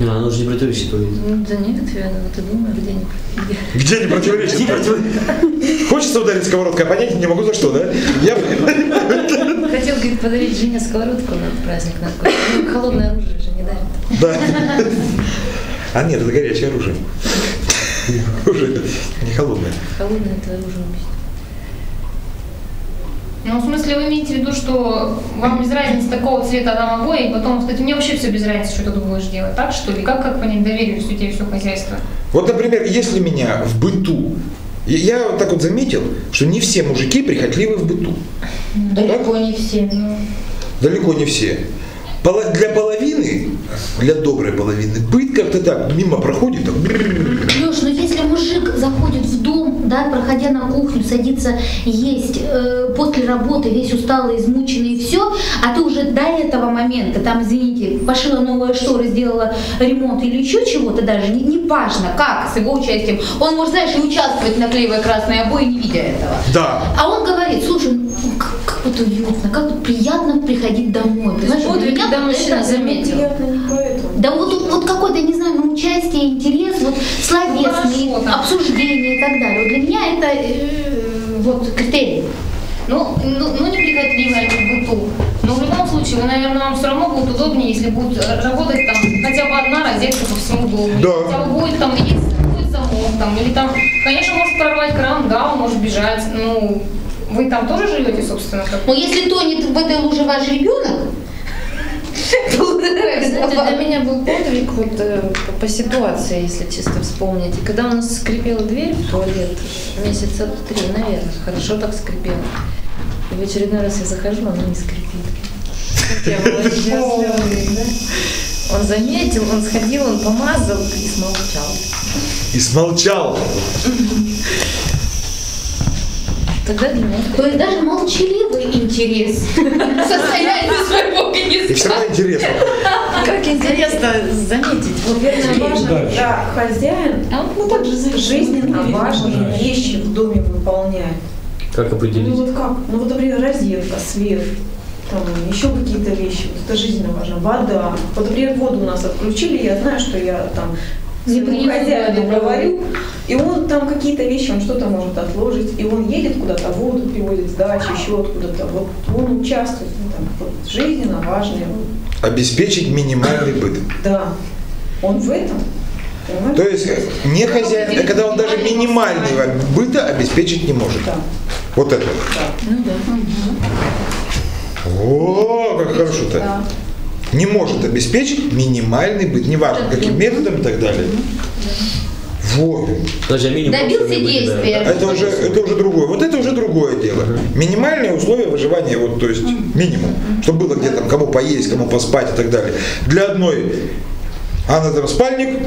Ну, оно же не противоречит твоей. Ну, да нет, я, ну, ты думаешь, где не Где не противоречит? Хочется ударить сковородкой, а понять не могу за что, да? Я Хотел, говорит, подарить Жене сковородку на праздник на. Ну, холодное оружие же не дарит. Да. А нет, это горячее оружие. Уже не холодное. Холодное это оружие убить. Ну, в смысле, вы имеете в виду, что вам без разницы такого цвета там обои, и потом, кстати, мне вообще все без разницы, что ты будешь делать, так что ли? Как, как понять доверие, у тебя все хозяйство? Вот, например, если меня в быту, я- вот так вот заметил, что не все мужики прихотливы в быту. Далеко не все. ну. Далеко не все. Для половины, для доброй половины, быт как-то так, мимо проходит, так, Леш, ну если мужик заходит в дом, да, проходя на кухню, садится есть э, после работы, весь усталый, измученный и все, а ты уже до этого момента, там, извините, пошила новые шторы, сделала ремонт или еще чего-то даже, не, не важно, как, с его участием. Он может, знаешь, и участвовать на клеевой красной обои, не видя этого. Да. А он говорит, слушай, ну, как, как вот уютно, как вот приятно приходить домой. Понимаешь, Вот для меня когда мужчина заметил. Приятно. Да вот, вот какой-то, не знаю, ну, участие, интерес, вот словесный, хорошо, да. обсуждение и так далее. Вот для меня это э, вот критерий. Ну, ну, ну неприхотливая к быту. Но в любом случае, вы, наверное, вам все равно будет удобнее, если будет работать там хотя бы одна розетка по всему дому. Да. Хотя бы будет там есть будет замок там, или там, конечно, может прорвать кран, да, он может бежать. Ну, вы там тоже живете, собственно, как Но если тонет в этой луже ваш ребенок, Кстати, для меня был подвиг вот э, по, по ситуации, если чисто вспомнить. И когда у нас скрипела дверь в туалет, месяца три, наверное, хорошо так скрипела. И в очередной раз я захожу, она не скрипит. Я была счастлива, да. Он заметил, он сходил, он помазал и смолчал. И смолчал. Тогда для меня то есть даже молчаливый интерес состояние своего И все равно интересно. как интересно заметить. Вот Наверное, важно, когда хозяин А вот мы так же жизненно важные вещи в доме выполняет. Как Ну определить? вот как? Ну вот, например, розетка, свет, там еще какие-то вещи. Вот это жизненно важно. Вода. Вот, например, воду у нас отключили, я знаю, что я там Не хозяину да. говорю, и он там какие-то вещи, он что-то может отложить, и он едет куда-то, воду приводит с дачи, еще откуда-то. Вот он участвует, ну, там, вот, жизненно важные. вот, Обеспечить минимальный быт. Да, он в этом. понимаешь? То есть не хозяин, а когда он даже минимальный быта обеспечить не может. Да, Вот это. да. Ну да. О, как хорошо-то. Да. Не может обеспечить минимальный быт, неважно каким методом и так далее. Вот. Минимум Добился да. действия. Это уже, это уже другое. Вот это уже другое дело. Минимальные условия выживания, вот, то есть минимум. Чтобы было где там, кому поесть, кому поспать и так далее. Для одной она там спальник,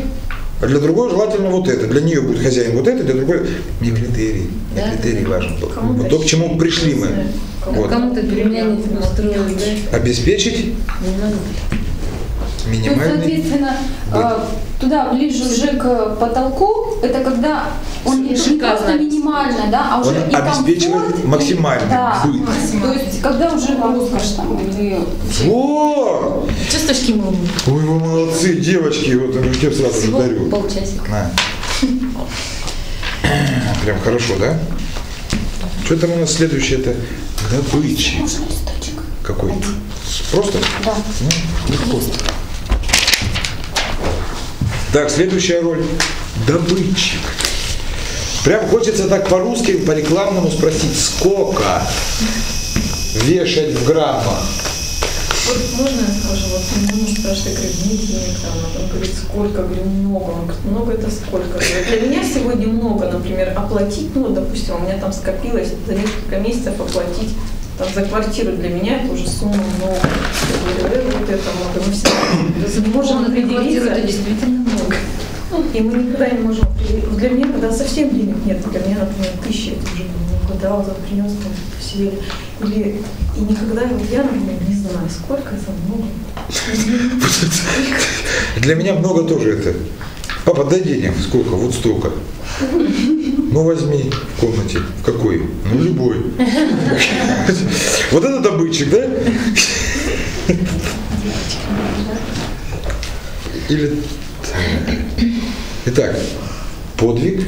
а для другой желательно вот это. Для нее будет хозяин вот это, для другой не критерий. Не Да. критерий важен. Кому-то то, к чему пришли мы. Вот. Кому-то переменить устроили, да? Обеспечить Не надо. То есть, минимальный соответственно, быт. э, туда ближе уже к потолку, это когда он не, просто минимально, да, а уже Он и обеспечивает комфорт, и- максимальный да. быт. То есть, когда уже роскошь там или Вот! Чувствуешь, он? Ой, вы молодцы, девочки, вот я тебе сразу же дарю. полчасика. На. Прям хорошо, да? Что там у нас следующее это? Добычи. Какой? Просто? Да. Ну, легко. Так, следующая роль. Добытчик. Прям хочется так по-русски, по-рекламному спросить, сколько вешать в граммах? Вот можно я скажу, вот меня муж спрашивает, говорит, нет денег там, он говорит, сколько, говорю, много, он говорит, много это сколько? Говорю, Для меня сегодня много, например, оплатить, ну, допустим, у меня там скопилось за несколько месяцев оплатить там, за квартиру, для меня это уже сумма много. Я говорю, «Э, вот это много, мы все не можем определиться. Это действительно И мы никогда не можем Для меня, когда совсем денег нет, для меня, например, тысяча это уже много, да, вот он принес там посидели. Или и никогда вот я, например, не знаю, сколько это много. Для меня много тоже это. Папа, дай денег. Сколько? Вот столько. Ну возьми в комнате. В какой? Ну любой. Вот это добытчик, да? Или... Итак, подвиг.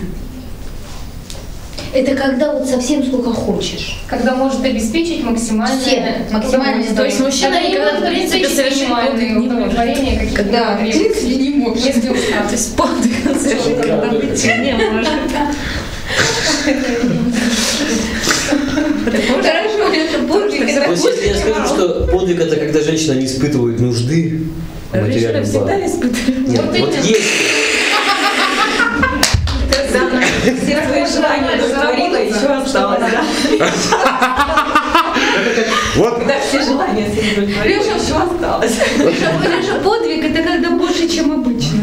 Это когда вот совсем сколько хочешь. Когда может обеспечить максимальное, Все, максимальное То есть мужчина Когда никогда, в может принципе, обеспечить совершить подвиг не может. Когда в принципе не можешь. Если уж То есть подвиг совершить Да. добычи не может. Хорошо, это подвиг. То есть, если я скажу, что подвиг это когда женщина не испытывает нужды в Женщина всегда испытывает. Вот если Все твои желания удовлетворила, еще осталось, да? Вот Когда все желания все удовлетворила, еще осталось. Леша, подвиг это когда больше, чем обычно.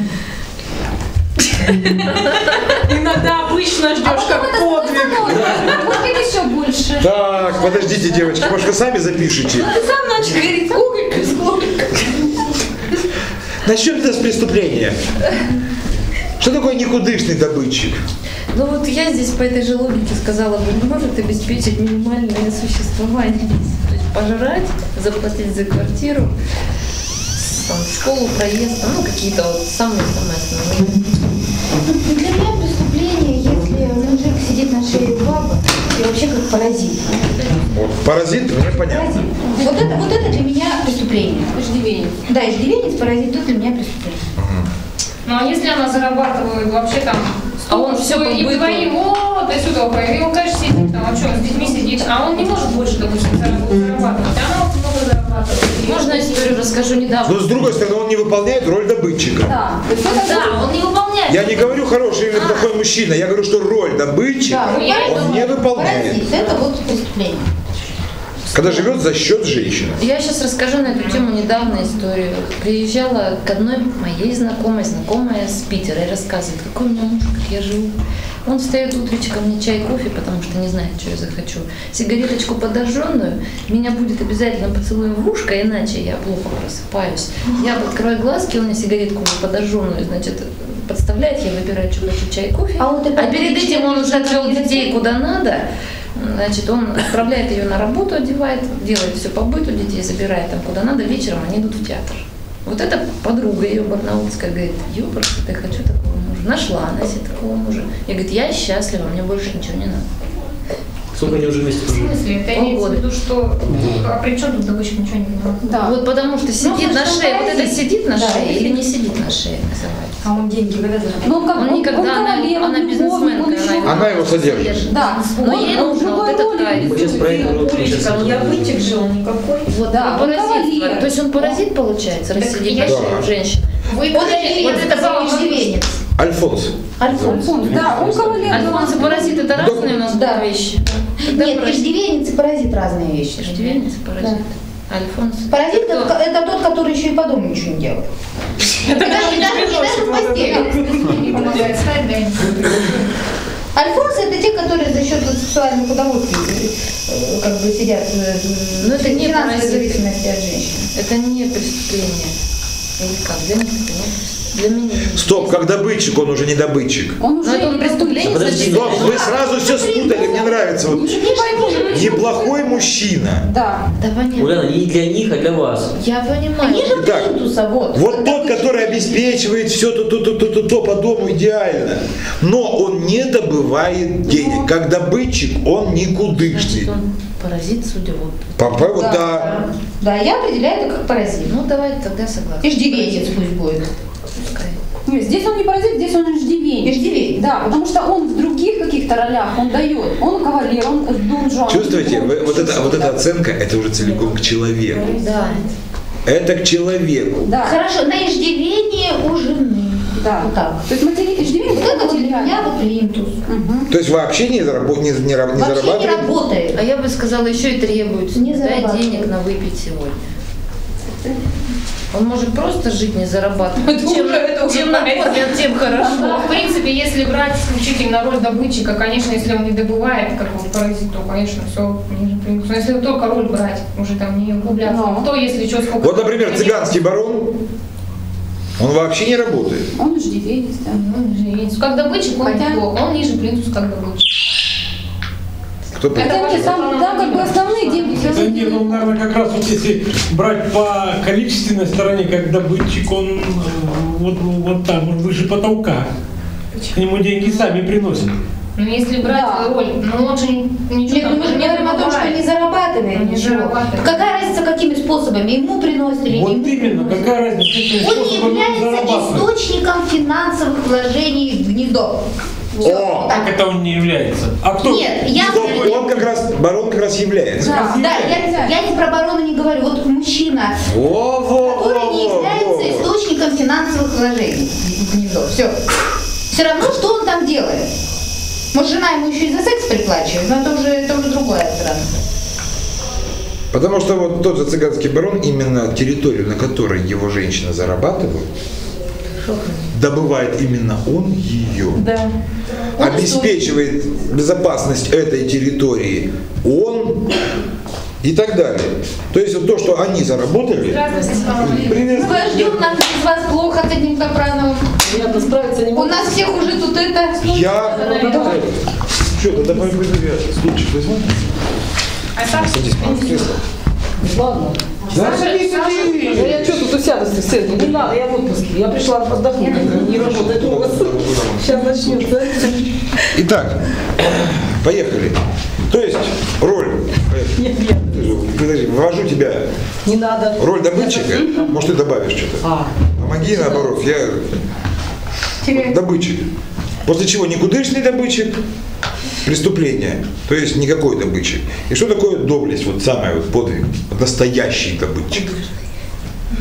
Иногда обычно ждешь как подвиг. Быть, еще больше. Так, подождите, девочки, может вы сами запишите? Ты сам начал говорить, сколько, сколько. Начнем это с преступления. Что такое никудышный добытчик? Ну вот я здесь по этой же логике сказала бы, не может обеспечить минимальное существование. То есть пожрать, заплатить за квартиру, там, в школу, проезд, ну какие-то вот самые-самые основные. Для меня преступление, если мужик сидит на шее у бабы и вообще как паразит. Вот, паразит, мне понятно. Паразит. Вот это, вот это для меня преступление. Иждивенец. Да, иждивенец, паразит, это для меня преступление. Ну а если она зарабатывает вообще там А он всё по и твоего, до сюда, и он, конечно, сидит там, а что, он с детьми сидит, а он не может больше, допустим, зарабатывать, зарабатывать. а она много зарабатывает. Можно историю расскажу недавно? Но с другой стороны, он не выполняет роль добытчика. Да. Да, он не выполняет. Я не говорю хороший или плохой мужчина, я говорю, что роль добытчика Да, он не выполняет. Паразит, это вот преступление. Когда живет за счет женщины. Я сейчас расскажу на эту тему недавно историю. Приезжала к одной моей знакомой, знакомая с Питера, и рассказывает, какой у меня муж, как я живу. Он встает утречком, мне чай, кофе, потому что не знает, что я захочу. Сигареточку подожженную, меня будет обязательно поцелуем в ушко, иначе я плохо просыпаюсь. Я открою глазки, он мне сигаретку подожженную, значит, подставляет, я выбираю, что хочу, чай, кофе. А вот а перед этим он уже отвел детей куда надо, Значит, он отправляет ее на работу, одевает, делает все по быту, детей забирает там куда надо, вечером они идут в театр. Вот эта подруга ее барнаульская говорит, ёпрст, я хочу такого мужа. Нашла она себе такого мужа. Я говорит, я счастлива, мне больше ничего не надо. Сколько они уже вместе В прожили? смысле, это имеется в виду, что а при чем тут добычка ничего не понимаю. Да. Вот потому что сидит на потому шее, вот это сидит на Да, шее или не сидит на шее называется. А он деньги когда зарабатывает? Ну, он как Он он, никогда, он она, она он Она его содержит. Да, Но он- ей нужно вот этот кайф. Мы сейчас про это вот сейчас Улечка, я вытек же, он никакой. Вот, Да, он. То есть он паразит получается, на Да. Вы Вот это- вот это иждивенец. Альфонс. Альфонс. Он- Да, он кавалер. Альфонс и паразит это разные у нас Да. вещи. Тогда Нет, иждивенец и паразит разные вещи. Иждивенец и паразит. Альфонс. Паразит Кто? это, это тот, который еще и по дому ничего не делает. И даже, даже, даже в постели. Помогает да, Альфонсы это те, которые за счет сексуальных удовольствий э, как бы сидят э, Но это не финансовой паразиты. зависимости от женщин. Это не преступление. Или как? Для них это не преступление. Для меня. Стоп, как добытчик, он уже не добытчик. Он уже это он преступление Подожди, Стоп, вы сразу все спутали, мне нравится. Вот Не пойму. неплохой мужчина. Да. Да понятно. Уляна, не для них, а для вас. Я понимаю. Ниже Итак, плинтуса, вот. Вот тот, который обеспечивает все то, то, то, то, то, то по дому идеально, но он не добывает денег. Как добытчик он никудышный. Паразит, судя вот. Папа, вот да. Да, я определяю это как паразит. Ну давай тогда согласен. Иждивенец пусть будет. Пускай. Нет, Здесь он не паразит, здесь он иждивенец. Иждивенец. Да, потому что он в других каких-то ролях, он дает. Он кавалер, он донжуан. Чувствуете, вы- вот, эта, вот эта оценка, это уже целиком к человеку. Да. Это к человеку. Да, Хорошо, на иждивение у жены. да. Вот так. То есть матери... иждивенец Вот это вот для меня вот плинтус. Мгм. То есть вообще не, заработ, не, не, не Вообще не зарабатывает? работает. А я бы сказала, еще и требуется. Не дай зарабатывает. денег на выпить сегодня. Он может просто жить не зарабатывать. Это Чем, чем накормят, тем Да, хорошо. в принципе, если брать исключительно роль добытчика, конечно, если он не добывает как вот паразит, то, конечно, все. Но если только роль брать, уже там не углубляться, Ну. кто, если что, сколько... Вот, например, цыганский барон, он вообще не работает. Он иждивенец, да. Ну, иждивенец. Как добытчик, он Хотя- неплохо, он ниже плинтуса как добытчик. Кто Это Хотя нет, там, там как бы основные деньги Да не, ну, наверное, как раз вот если брать по количественной стороне, как добытчик, он э, вот, вот там, он выше потолка. К нему деньги сами приносят. Но если брать Да. роль, ну он же ничего Нет, там ну мы же не говорим о том, что не зарабатывает Не ничего. зарабатывает. Какая разница, какими способами? Ему приносят или не Вот ему именно, приносят? какая разница, каким Он не способом он является источником финансовых вложений в гнездо. О, так. Как это он не является? А кто? Нет, я Стоп, он как раз, барон как раз является. Да, Да, я, я не про барона не говорю. Вот мужчина, Во, во, который не во, во, является во. источником финансовых вложений в гнездо. Все. Все равно, что он там делает. Может, жена ему еще и за секс приплачивает, но это уже, это уже другая сторона. Потому что вот тот же цыганский барон, именно территорию, на которой его женщины зарабатывают, добывает именно он ее, Да. обеспечивает безопасность этой территории он и так далее. То есть вот то, что они заработали, привет. Подождем, нам без вас плохо с этим Капрановым. Приятно справиться не У нас всех уже тут это... Я... Что, тогда пойду я стульчик возьму? Садись, в кресло. Ладно. Да, садись, садись. Да я что тут усяду с центре? Не надо, я в отпуске. Я пришла отдохнуть, не работать у вас. Сейчас начнется. Итак, поехали. То есть роль, Нет, нет, подожди, ввожу тебя, не надо. роль добытчика, может ты добавишь что-то. А, Помоги наоборот, я добытчик. После чего никудышный добытчик, преступление, то есть никакой добытчик. И что такое доблесть, вот самое вот подвиг, вот настоящий добытчик.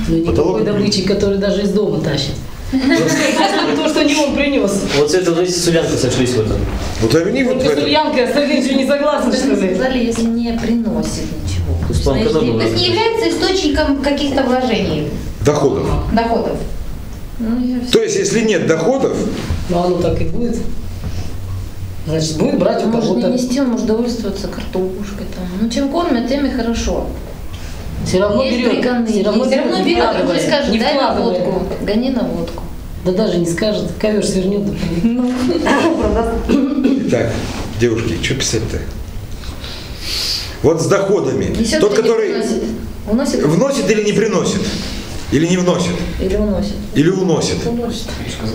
ну не такой добытчик, который даже из дома тащит. То, что не он принес. Вот с этого, знаете, с Ульянкой сошлись в этом. Вот они вот с. Ульянкой остальные что не согласны, что ли? Сказали, если не приносит ничего. То есть не является источником каких-то вложений, доходов. доходов. Ну, То есть если нет доходов, Ну оно так и будет. Значит, будет брать у Он может не кого-то. нести, он может довольствоваться картошкой. Там. Ну, чем кормят, тем и хорошо. Все равно Есть берет. приколы, Все равно есть. берет, равно не берет, вкладывая. уже скажет, Не дай на водку, гони на водку. Да даже не скажет, ковер свернет. Ну, так, девушки, что писать-то? Вот с доходами. Несет Тот, который уносит? Уносит вносит или не приносит? Или не вносит? или уносит? Или уносит?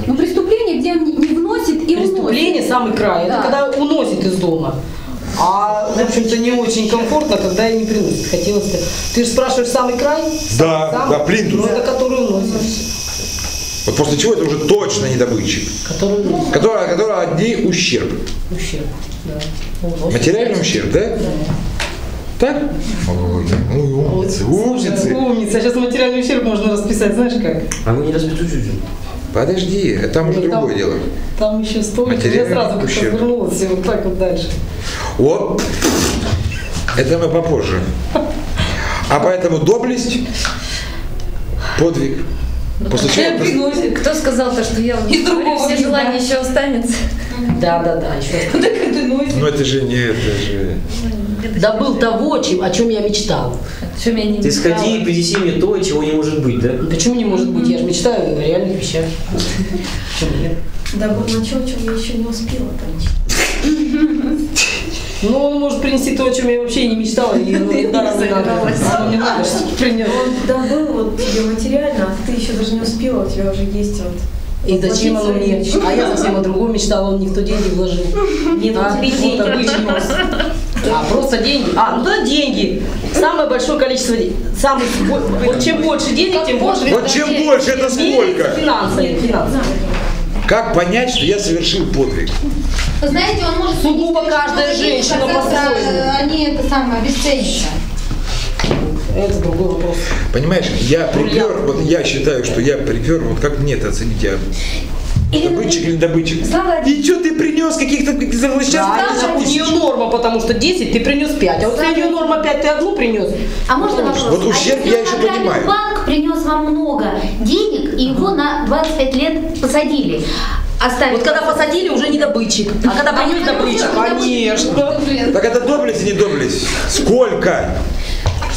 Ну, преступление, где он не не вносит и Преступление уносит. самый край. Да. Это когда уносит из дома. А, в общем-то, не очень комфортно, когда и не приносит. Хотелось бы. Ты же спрашиваешь самый край? Да, Самый? да, плинтус. Ну, это который уносит. Вот после чего это уже точно не добытчик. Который уносит. Который, который одни ущерб. Ущерб. Да. Уносит. Материальный ущерб, да? Так? Ой, ой, умницы, умницы. Умница. Сейчас материальный ущерб можно расписать, знаешь как? А вы не распетушите? Подожди, там уже Ну, там- другое дело. Там еще столько. Я сразу как-то развернулась и вот так вот дальше. Вот. Это мы попозже. А поэтому доблесть, подвиг. После чего. Кто сказал-то, что я Из другого все желания еще останется? Да, да, да. Еще. Ну это же не, это же... Добыл того, чем, о чем я мечтал. Чем я не Ты мечтала. сходи и принеси мне то, чего не может быть, да? Почему не может быть? Я же мечтаю о реальных вещах. Почему нет? Вот на чем, чем я еще не успела там. Ну, он может принести то, о чем я вообще не мечтала, и ну, и даром не надо. Оно не надо, что принес. Он добыл вот тебе материально, а ты еще даже не успела, у тебя уже есть вот. И зачем оно мне? А я совсем о другом мечтала, он не в то деньги вложил. Нет, А, он тебе вот деньги обычный. А, просто деньги. А, ну да, деньги. Самое большое количество денег. Самый, вот чем больше денег, тем больше Вот чем больше, это сколько? финансами. Как понять, что я совершил подвиг? Вы знаете, он может Сугубо каждая женщина по-своему. э, Они это самое обесценятся. Это другой вопрос. Понимаешь, я припер, вот я считаю, что я припер, вот как мне это оценить, я Или, добытчик или добытчик? Слава, И что ты принес каких-то сейчас Да, это у нее норма, потому что 10 ты принес 5. А вот у нее норма 5, ты одну принес. А можно вопрос? Вот ущерб а я еще понимаю. банк, принес вам много денег, и его на 25 лет посадили. Оставили. Вот когда посадили, уже не добытчик. А когда принес добытчик, конечно. Так это доблесть и не доблесть. Сколько?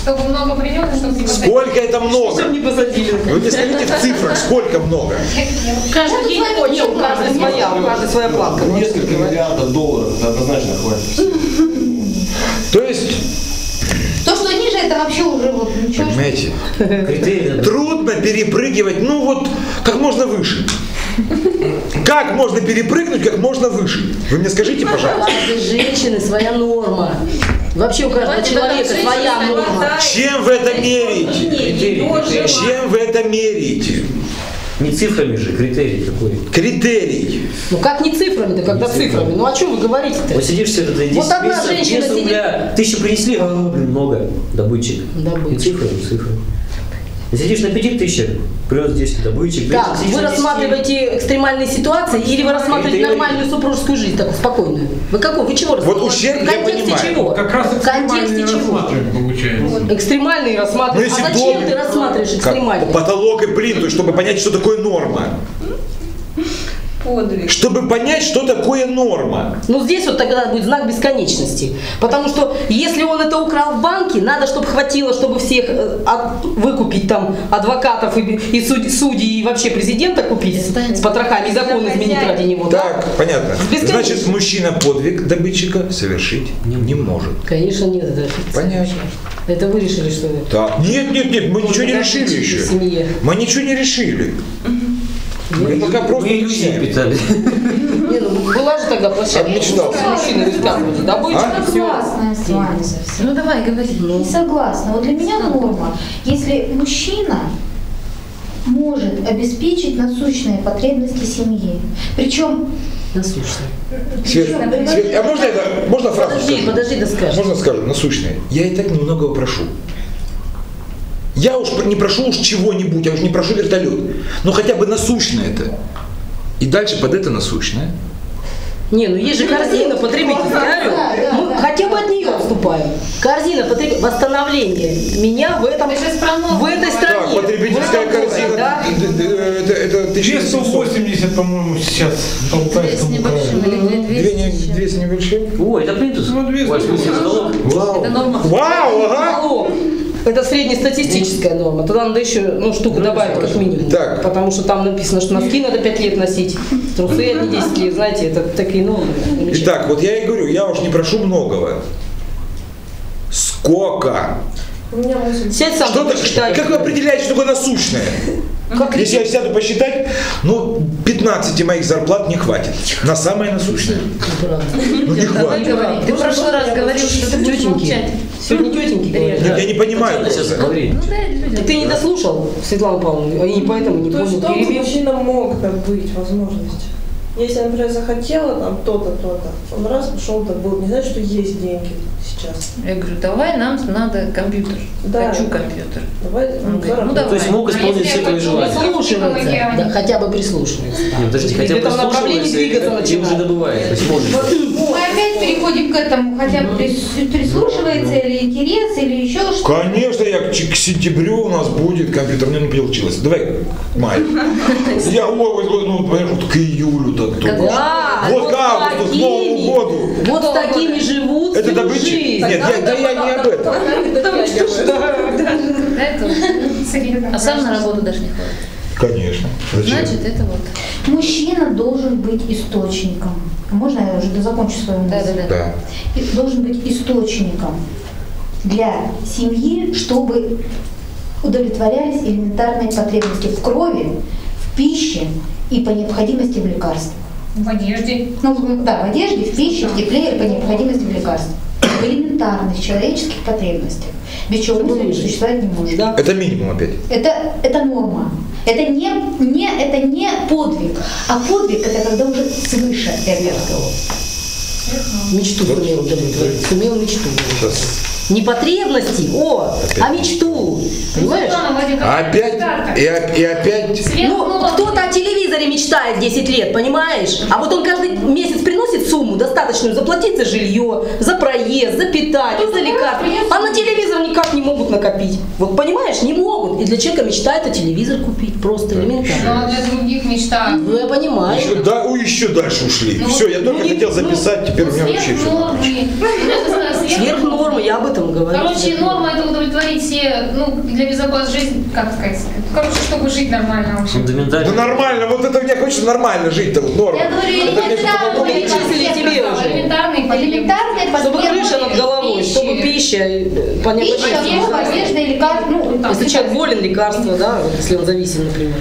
Чтобы много принес, чтобы не Сколько это много? Чтобы не посадили. Вы мне скажите в цифрах, сколько много? Каждый день, нет, у каждой своя, у каждой своя планка. Несколько миллиардов долларов это однозначно хватит. То есть, То, что ниже, это вообще уже вот ничего. понимаете, трудно перепрыгивать, ну вот, как можно выше. Как можно перепрыгнуть как можно выше? Вы мне скажите, У пожалуйста. каждой женщины своя норма. Вообще у каждого Давайте человека своя норма. Чем вы это меряете? Чем вы это меряете? Не цифрами же, критерий какой. Критерий. Ну как не цифрами-то, когда цифрами? Ну о чем вы говорите-то? Вот сидишь все это 10 Вот одна месяцев, женщина 10 сидит- рубля, тысячу принесли, а, блин, много, добытчик. Добытчик. Не цифры. Ты сидишь на 5 тысячах, принес 10 добытчик. Так, вы на 10. рассматриваете экстремальные ситуации или вы рассматриваете нормальную супружескую жизнь, такую спокойную? Вы какой? Вы чего рассматриваете? ущерб В я контексте понимаю. чего? Как раз В экстремальные контексте чего? рассматриваем, получается. Экстремальные Ну, рассматриваешь. если А зачем дом- ты рассматриваешь Как экстремальные? потолок и плинтус, чтобы понять, что такое норма. Подвиг. Чтобы понять, что такое норма. Ну здесь вот тогда будет знак бесконечности. Потому что если он это украл в банке, надо, чтобы хватило, чтобы всех э, от- выкупить там адвокатов и, и суд- судей и вообще президента купить с потрохами и закон изменить ради него. да? Так, понятно. Бесконечно. Значит, мужчина подвиг добытчика совершить не может. Конечно, нет, это фикция. Понятно. Это вы решили, что ли? Так. Нет, нет, нет, мы ничего не решили еще. Семье. Мы ничего не решили. Мы пока просто Мы иллюзии питали. Не, ну была же тогда площадка. Мечтал. Мужчины высказывали, добыча, А? все. Согласна с вами. Ну давай, говори. Не согласна. Вот для меня норма, если мужчина может обеспечить насущные потребности семьи. Причем Насущно. Свет, Свет, а можно это, можно фразу Подожди, скажу? подожди, да скажешь. Можно скажу, насущное. Я и так немного прошу. Я уж не прошу уж чего-нибудь, я уж не прошу вертолет. Но хотя бы насущное это. И дальше под это насущное. Не, ну есть же корзина потребительская, алло. Да, да, Мы да. хотя бы от нее отступаем. Корзина потреб... восстановление меня в этом, в этой стране. Так, потребительская корзина, да? это, это 1700. 280, по-моему, сейчас Две с небольшим или две Две, с небольшим. Ой, это плинтус. Ну, две Ой, в смысле, потолок. Вау. Это норма. Вау, ага. Это среднестатистическая норма. Туда надо еще ну, штуку добавить как минимум. Так. Потому что там написано, что носки надо 5 лет носить, трусы одни 10 лет. Знаете, это такие нормы. Итак, вот я и говорю, я уж не прошу многого. Сколько? У меня 8. Сядь сам, Что посчитай. как вы определяете, что такое насущное? Как Если я сяду посчитать, ну, 15 моих зарплат не хватит. На самое насущное. Ну, не хватит. Ты в прошлый раз говорил, что ты будешь молчать. Тетеньки. Сегодня тетеньки говорят. Я не понимаю просто. Ну. Ты не дослушал, Светлана Павловна, и поэтому не То есть понял, чтобы перебил. мужчина мог добыть возможность. Если, например, захотела там то-то, то-то, он раз пошел добыл, не значит, что есть деньги сейчас. Я говорю, давай нам надо компьютер. Да. Хочу компьютер. Давай, Он ну, говорит, ну давай. То есть мог А исполнить все твои желания. Прислушивается, да, хотя бы прислушивается. Не, подожди, хотя бы прислушивается, двигаться и- и уже добывает. То есть может. мы опять переходим к этому, хотя бы прис- прислушивается или интерес, или еще что-то. Конечно, я к, к сентябрю у нас будет компьютер, мне не получилось. Давай к маю. Я, ой, ну, понимаешь, вот к июлю так. то. Да, Вот к августу, к Новому году. Вот с такими живут Это жизнь. Нет, я, да я не об этом. Это вот. А сам на работу даже не ходит. Конечно. Зачем? Значит, это вот. Мужчина должен быть источником. Можно я уже закончу свою мысль? Да, да, да. Да. И должен быть источником для семьи, чтобы удовлетворялись элементарные потребности в крови, в пище и по необходимости в лекарствах. В одежде. Ну, да, в одежде, в пище, в тепле и по необходимости в лекарствах. В элементарных человеческих потребностях. Без чего мусор существовать не может. Да. Это минимум опять. Это, это норма. Это не, не, это не подвиг. А подвиг это когда уже свыше этого. Мечту сумел удовлетворить. Сумел мечту. Сейчас. Не потребности, о, а мечту. Понимаешь? А опять, и, и опять, Ну, кто-то о телевизоре мечтает 10 лет, понимаешь? А вот он каждый месяц приносит сумму достаточную заплатить за жилье, за проезд, за питание, за лекарства. А на телевизор никак не могут накопить. Вот понимаешь, не могут. И для человека мечтает о телевизор купить. Просто Ну, элементарно. а для других мечта. Ну, я понимаю. еще, да, ой, еще дальше ушли. Ну, Все, я только не- хотел записать, теперь у меня вообще все. Сверх нормы, я об этом говорю. Короче, норма это удовлетворить все, ну, для безопасности жизни, как сказать, короче, чтобы жить нормально, в общем. Да Фундаментально. нормально, вот это мне хочется нормально жить-то, вот норма. Я говорю, элементарные. Элементарные элементарные Чтобы крыша над головой, чтобы пища, э, по Пища, кровь, одежда и лекарства. Ну, там, Если человек болен, лекарства, да, если он зависим, например.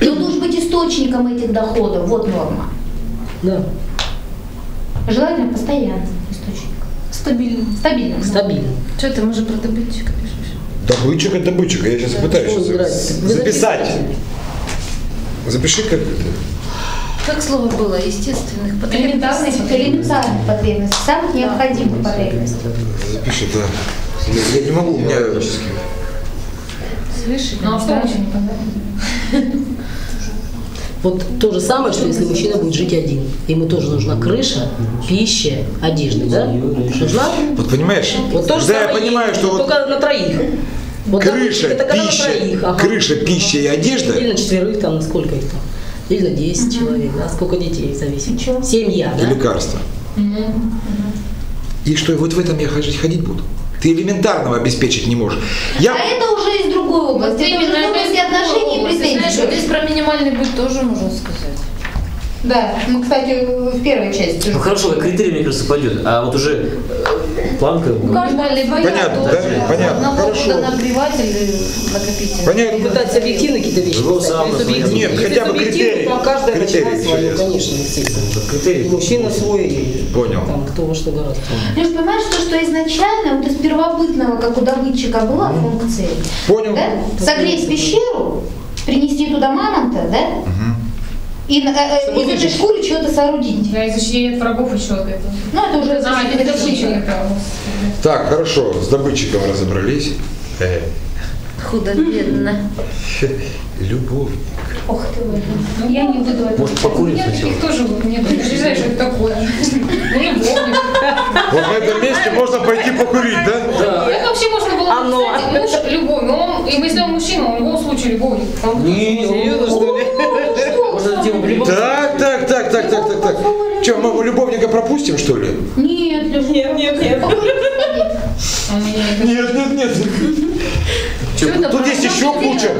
И он должен быть источником этих доходов. Вот норма. Да, Желательно постоянно. Стабильно. Стабильно. стабильно. Что ты, мы же про добытчика пишем. Добытчик это бычек, я сейчас пытаюсь что сейчас записать. Запиши как это. Как слово было? Естественных потребностей. Элементарных потребностей, самых необходимых потребностей. Запиши, да. Я, я не могу, у меня... Свыше. Ну, а что очень непонятно? Вот то же самое, что если мужчина будет жить один. Ему тоже нужна крыша, пища, одежда, да? Нужна? Вот понимаешь, Вот то же я самое понимаю, есть, что вот только на троих. Вот крыша, это на пища, троих, ага. крыша, пища и одежда, Или на четверых, там, на сколько их там. Или за 10 человек, да? Сколько детей зависит? Семья, И да? лекарства. И что, вот в этом я ходить, ходить буду? Ты элементарного обеспечить не можешь. Я... А это уже другой области. Это отношений и Ты знаешь, здесь про минимальный быт тоже нужно сказать. Да, мы, кстати, в первой части. Ну хорошо, как критерий, мне кажется, пойдет. А вот уже э, планка. ну, Минимальный быт Понятно, тоже. да? Понятно, Налог хорошо. на нагреватель, накопитель. Понятно. Пытаться объективно какие-то вещи писать. Нет, Если хотя бы критерий. Там каждая Критерий, начала ясно. конечно, естественно. Критерий. Мужчина свой, и Понял. там кто во что гораздо. Леш, понимаешь, то, что изначально вот из первобытного, как у добытчика, была функция, Понял? да? Согреть пещеру, принести туда мамонта, да? И э, э, из этой шкуры что-то соорудить. Да, изучение от врагов еще от этого. Ну, это уже А, это специфично. добыча, это. Так, хорошо, с добытчиком разобрались. Э, Худо-бедно. Любовь. Ох ты. Ну, я не буду это. Может, меня сначала? таких тоже нет. Не знаю, что это такое. Ну, любовник. Вот на этом месте можно пойти покурить, да? Как вообще можно было Оно. муж любовь? Он, и если он мужчина, он в любом случае любовник. Он- Не, серьезно, что ли? Тему прилипать? Так, так, так, так, так, так, так. Че, мы любовника пропустим, что ли? Нет, Леш. Нет, нет, нет. Нет, нет, нет. Тут есть еще куча.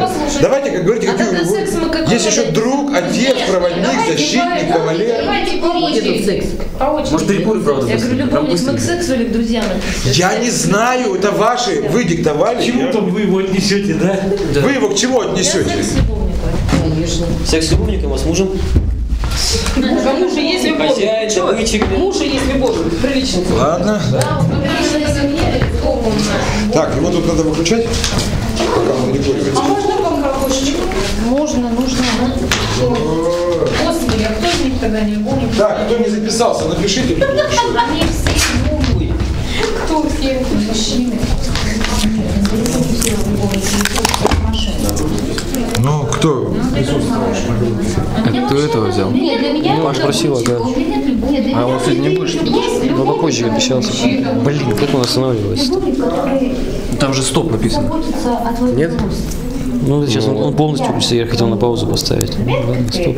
Давайте, как говорите, А какую тогда любовь. секс мы как Есть еще друг, отец, проводник, защитник, кавалер. Давайте по очереди. секс? По очереди. Может, перекурим, правда, Я говорю, любовник мы к сексу или к друзьям? Я не знаю, это ваши, вы диктовали. К чему там вы его отнесете, да? Вы его к чему Я отнесете? Конечно. Секс с любовником, а с мужем? Муж, а муж и есть любовник. Хозяин, добытчик. Муж и есть любовник. Прилично. Ладно. Так, его тут надо выключать, пока он не куривается. Можно вам картошечку? Можно, нужно. Господи, а кто из них тогда не любовник? Так, кто не записался, напишите. Они все кто? А кто этого взял? Нет, для меня Маша это просила, да. А вот сегодня не будешь? Есть Но любовь, попозже обещался. Блин, как он останавливается? Там же стоп написано. Нет? Ну, сейчас он, он полностью я хотел на паузу поставить. Ладно, стоп.